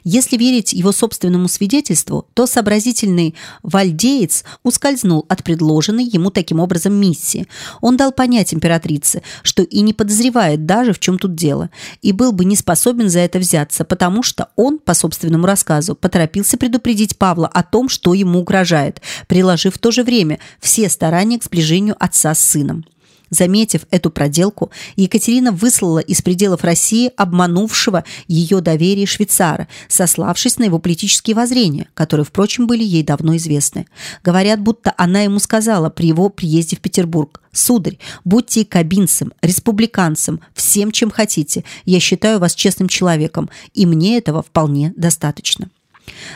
Если верить его собственному свидетельству, то сообразительный вальдеец ускользнул от предложенной ему таким образом миссии. Он дал понять императрице, что и не подозревает даже, в чем тут дело, и был бы не способен за это взяться, потому что он, по собственному рассказу, поторопился предупредить Павла о том, что ему угрожает, приложив в то же время все старания к сближению отца с сыном. Заметив эту проделку, Екатерина выслала из пределов России обманувшего ее доверие швейцара, сославшись на его политические воззрения, которые, впрочем, были ей давно известны. Говорят, будто она ему сказала при его приезде в Петербург: "Сударь, будьте кабинцем, республиканцем, всем, чем хотите. Я считаю вас честным человеком, и мне этого вполне достаточно".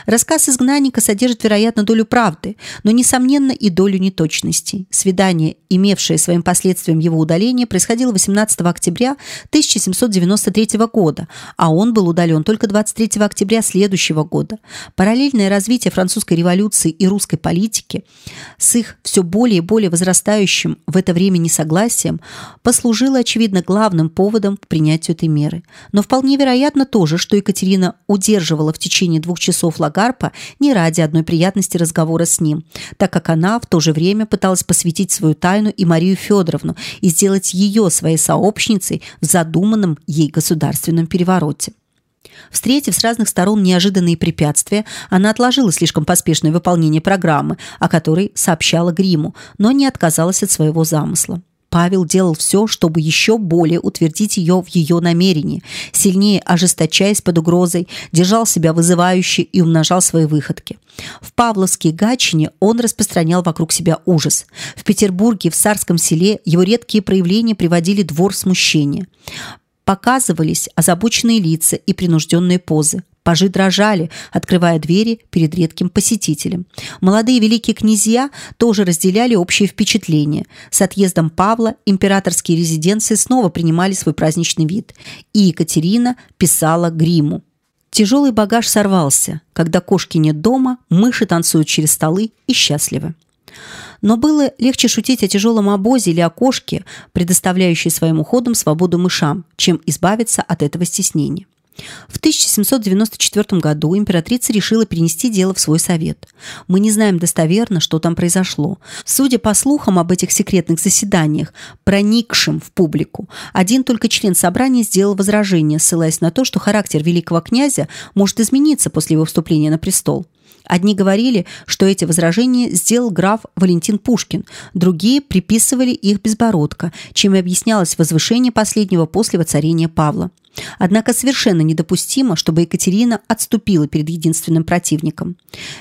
Рассказ изгнанника содержит, вероятно, долю правды, но, несомненно, и долю неточностей. Свидание, имевшее своим последствием его удаление, происходило 18 октября 1793 года, а он был удален только 23 октября следующего года. Параллельное развитие французской революции и русской политики с их все более и более возрастающим в это время несогласием послужило, очевидно, главным поводом к принятию этой меры. Но вполне вероятно тоже, что Екатерина удерживала в течение двух часов Лагарпа не ради одной приятности разговора с ним, так как она в то же время пыталась посвятить свою тайну и Марию Федоровну и сделать ее своей сообщницей в задуманном ей государственном перевороте. Встретив с разных сторон неожиданные препятствия, она отложила слишком поспешное выполнение программы, о которой сообщала Гриму, но не отказалась от своего замысла. Павел делал все, чтобы еще более утвердить ее в ее намерении, сильнее ожесточаясь под угрозой, держал себя вызывающе и умножал свои выходки. В Павловске и Гатчине он распространял вокруг себя ужас. В Петербурге, в Царском селе его редкие проявления приводили двор в смущение. Показывались озабоченные лица и принужденные позы. Пажи дрожали, открывая двери перед редким посетителем. Молодые великие князья тоже разделяли общее впечатление. С отъездом Павла императорские резиденции снова принимали свой праздничный вид, и Екатерина писала гриму. Тяжелый багаж сорвался. Когда кошки нет дома, мыши танцуют через столы и счастливы. Но было легче шутить о тяжелом обозе или о кошке, предоставляющей своим уходом свободу мышам, чем избавиться от этого стеснения. В 1794 году императрица решила перенести дело в свой совет. Мы не знаем достоверно, что там произошло. Судя по слухам об этих секретных заседаниях, проникшим в публику, один только член собрания сделал возражение, ссылаясь на то, что характер великого князя может измениться после его вступления на престол. Одни говорили, что эти возражения сделал граф Валентин Пушкин, другие приписывали их Безбородко, чем и объяснялось возвышение последнего после воцарения Павла. Однако совершенно недопустимо, чтобы Екатерина отступила перед единственным противником.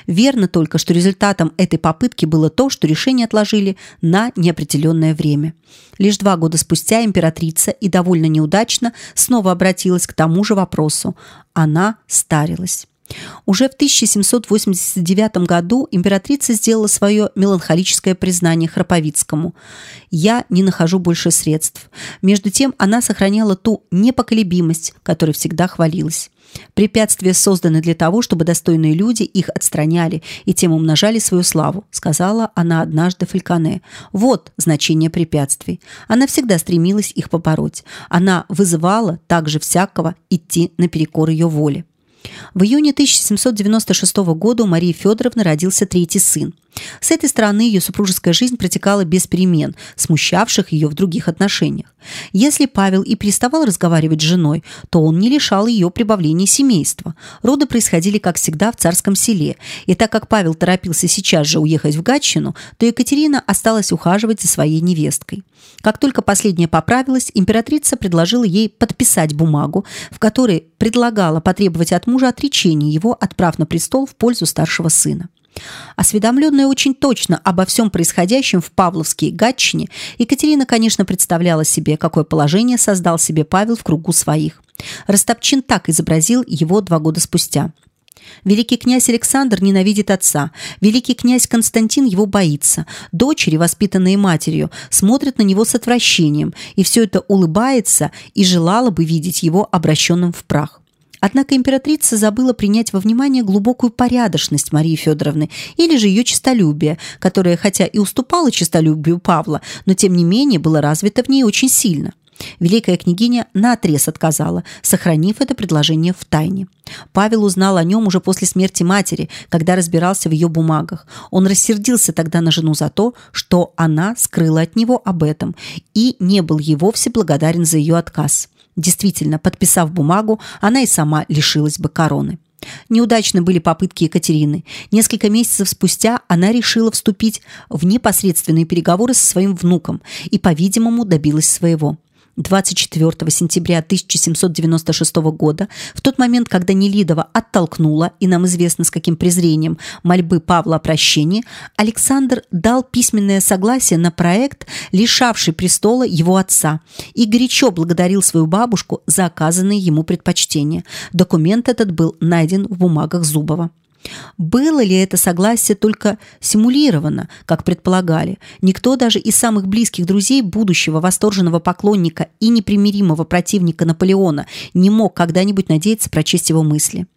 Верно только, что результатом этой попытки было то, что решение отложили на неопределенное время. Лишь два года спустя императрица и довольно неудачно снова обратилась к тому же вопросу. Она старилась. Уже в 1789 году императрица сделала свое меланхолическое признание Храповицкому. «Я не нахожу больше средств». Между тем она сохраняла ту непоколебимость, которой всегда хвалилась. Препятствия созданы для того, чтобы достойные люди их отстраняли и тем умножали свою славу, сказала она однажды Фальконе. Вот значение препятствий. Она всегда стремилась их побороть. Она вызывала также всякого идти наперекор ее воле. В июне 1796 года у Марии Федоровны родился третий сын. С этой стороны ее супружеская жизнь протекала без перемен, смущавших ее в других отношениях. Если Павел и переставал разговаривать с женой, то он не лишал ее прибавления семейства. Роды происходили, как всегда, в царском селе, и так как Павел торопился сейчас же уехать в Гатчину, то Екатерина осталась ухаживать за своей невесткой. Как только последняя поправилась, императрица предложила ей подписать бумагу, в которой предлагала потребовать от мужа отречения его от прав на престол в пользу старшего сына. Осведомленная очень точно обо всем происходящем в Павловске и Гатчине, Екатерина, конечно, представляла себе, какое положение создал себе Павел в кругу своих. Ростопчин так изобразил его два года спустя. Великий князь Александр ненавидит отца. Великий князь Константин его боится. Дочери, воспитанные матерью, смотрят на него с отвращением, и все это улыбается и желала бы видеть его обращенным в прах. Однако императрица забыла принять во внимание глубокую порядочность Марии Федоровны или же ее честолюбие, которое хотя и уступало честолюбию Павла, но тем не менее было развито в ней очень сильно. Великая княгиня наотрез отказала, сохранив это предложение в тайне. Павел узнал о нем уже после смерти матери, когда разбирался в ее бумагах. Он рассердился тогда на жену за то, что она скрыла от него об этом, и не был ей вовсе благодарен за ее отказ. Действительно, подписав бумагу, она и сама лишилась бы короны. Неудачны были попытки Екатерины. Несколько месяцев спустя она решила вступить в непосредственные переговоры со своим внуком и, по-видимому, добилась своего. 24 сентября 1796 года, в тот момент, когда Нелидова оттолкнула, и нам известно с каким презрением, мольбы Павла о прощении, Александр дал письменное согласие на проект, лишавший престола его отца, и горячо благодарил свою бабушку за оказанные ему предпочтения. Документ этот был найден в бумагах Зубова. Было ли это согласие только симулировано, как предполагали? Никто даже из самых близких друзей будущего восторженного поклонника и непримиримого противника Наполеона не мог когда-нибудь надеяться прочесть его мысли.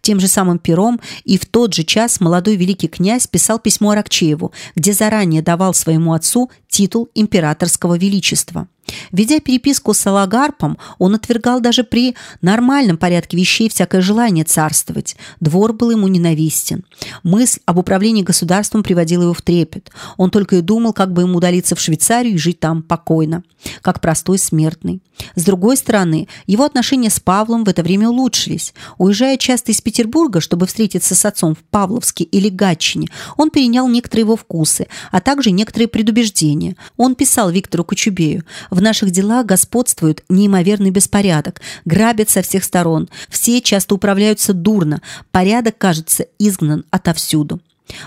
Тем же самым пером и в тот же час молодой великий князь писал письмо Аракчееву, где заранее давал своему отцу титул императорского величества. Ведя переписку с Алагарпом, он отвергал даже при нормальном порядке вещей всякое желание царствовать. Двор был ему ненавистен. Мысль об управлении государством приводила его в трепет. Он только и думал, как бы ему удалиться в Швейцарию и жить там покойно, как простой смертный. С другой стороны, его отношения с Павлом в это время улучшились. Уезжая часто из Петербурга, чтобы встретиться с отцом в Павловске или Гатчине, он перенял некоторые его вкусы, а также некоторые предубеждения. Он писал Виктору Кочубею в наших делах господствует неимоверный беспорядок, грабят со всех сторон, все часто управляются дурно, порядок, кажется, изгнан отовсюду.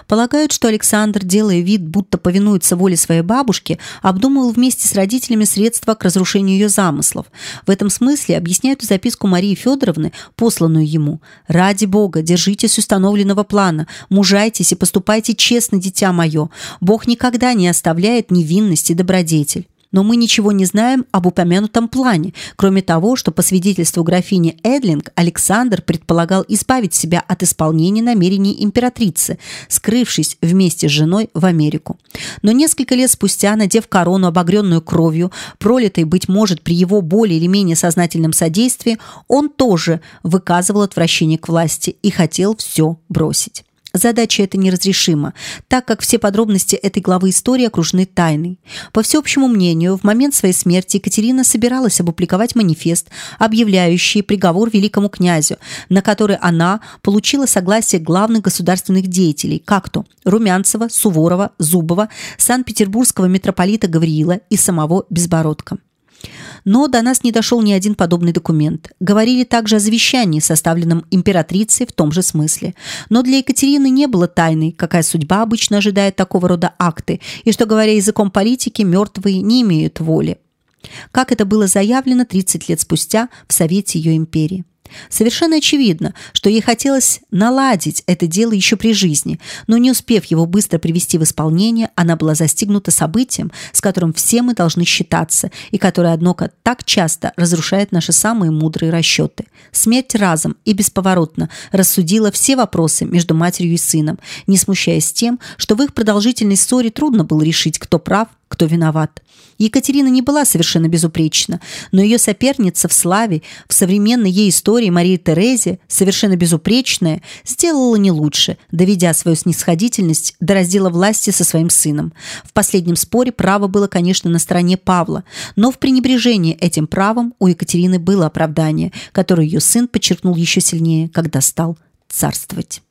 Полагают, что Александр, делая вид, будто повинуется воле своей бабушки, обдумывал вместе с родителями средства к разрушению ее замыслов. В этом смысле объясняют записку Марии Федоровны, посланную ему. «Ради Бога, держитесь установленного плана, мужайтесь и поступайте честно, дитя мое. Бог никогда не оставляет невинность и добродетель» но мы ничего не знаем об упомянутом плане, кроме того, что по свидетельству графини Эдлинг Александр предполагал избавить себя от исполнения намерений императрицы, скрывшись вместе с женой в Америку. Но несколько лет спустя, надев корону, обогренную кровью, пролитой, быть может, при его более или менее сознательном содействии, он тоже выказывал отвращение к власти и хотел все бросить. Задача эта неразрешима, так как все подробности этой главы истории окружены тайной. По всеобщему мнению, в момент своей смерти Екатерина собиралась опубликовать манифест, объявляющий приговор великому князю, на который она получила согласие главных государственных деятелей, как то Румянцева, Суворова, Зубова, Санкт-Петербургского митрополита Гавриила и самого Безбородка. Но до нас не дошел ни один подобный документ. Говорили также о завещании, составленном императрицей в том же смысле. Но для Екатерины не было тайной, какая судьба обычно ожидает такого рода акты, и что, говоря языком политики, мертвые не имеют воли. Как это было заявлено 30 лет спустя в Совете ее империи. Совершенно очевидно, что ей хотелось наладить это дело еще при жизни, но не успев его быстро привести в исполнение, она была застигнута событием, с которым все мы должны считаться и которое, однако, так часто разрушает наши самые мудрые расчеты. Смерть разом и бесповоротно рассудила все вопросы между матерью и сыном, не смущаясь тем, что в их продолжительной ссоре трудно было решить, кто прав, кто виноват. Екатерина не была совершенно безупречна, но ее соперница в славе, в современной ей истории Мария Терезия, совершенно безупречная, сделала не лучше, доведя свою снисходительность до раздела власти со своим сыном. В последнем споре право было, конечно, на стороне Павла, но в пренебрежении этим правом у Екатерины было оправдание, которое ее сын подчеркнул еще сильнее, когда стал царствовать.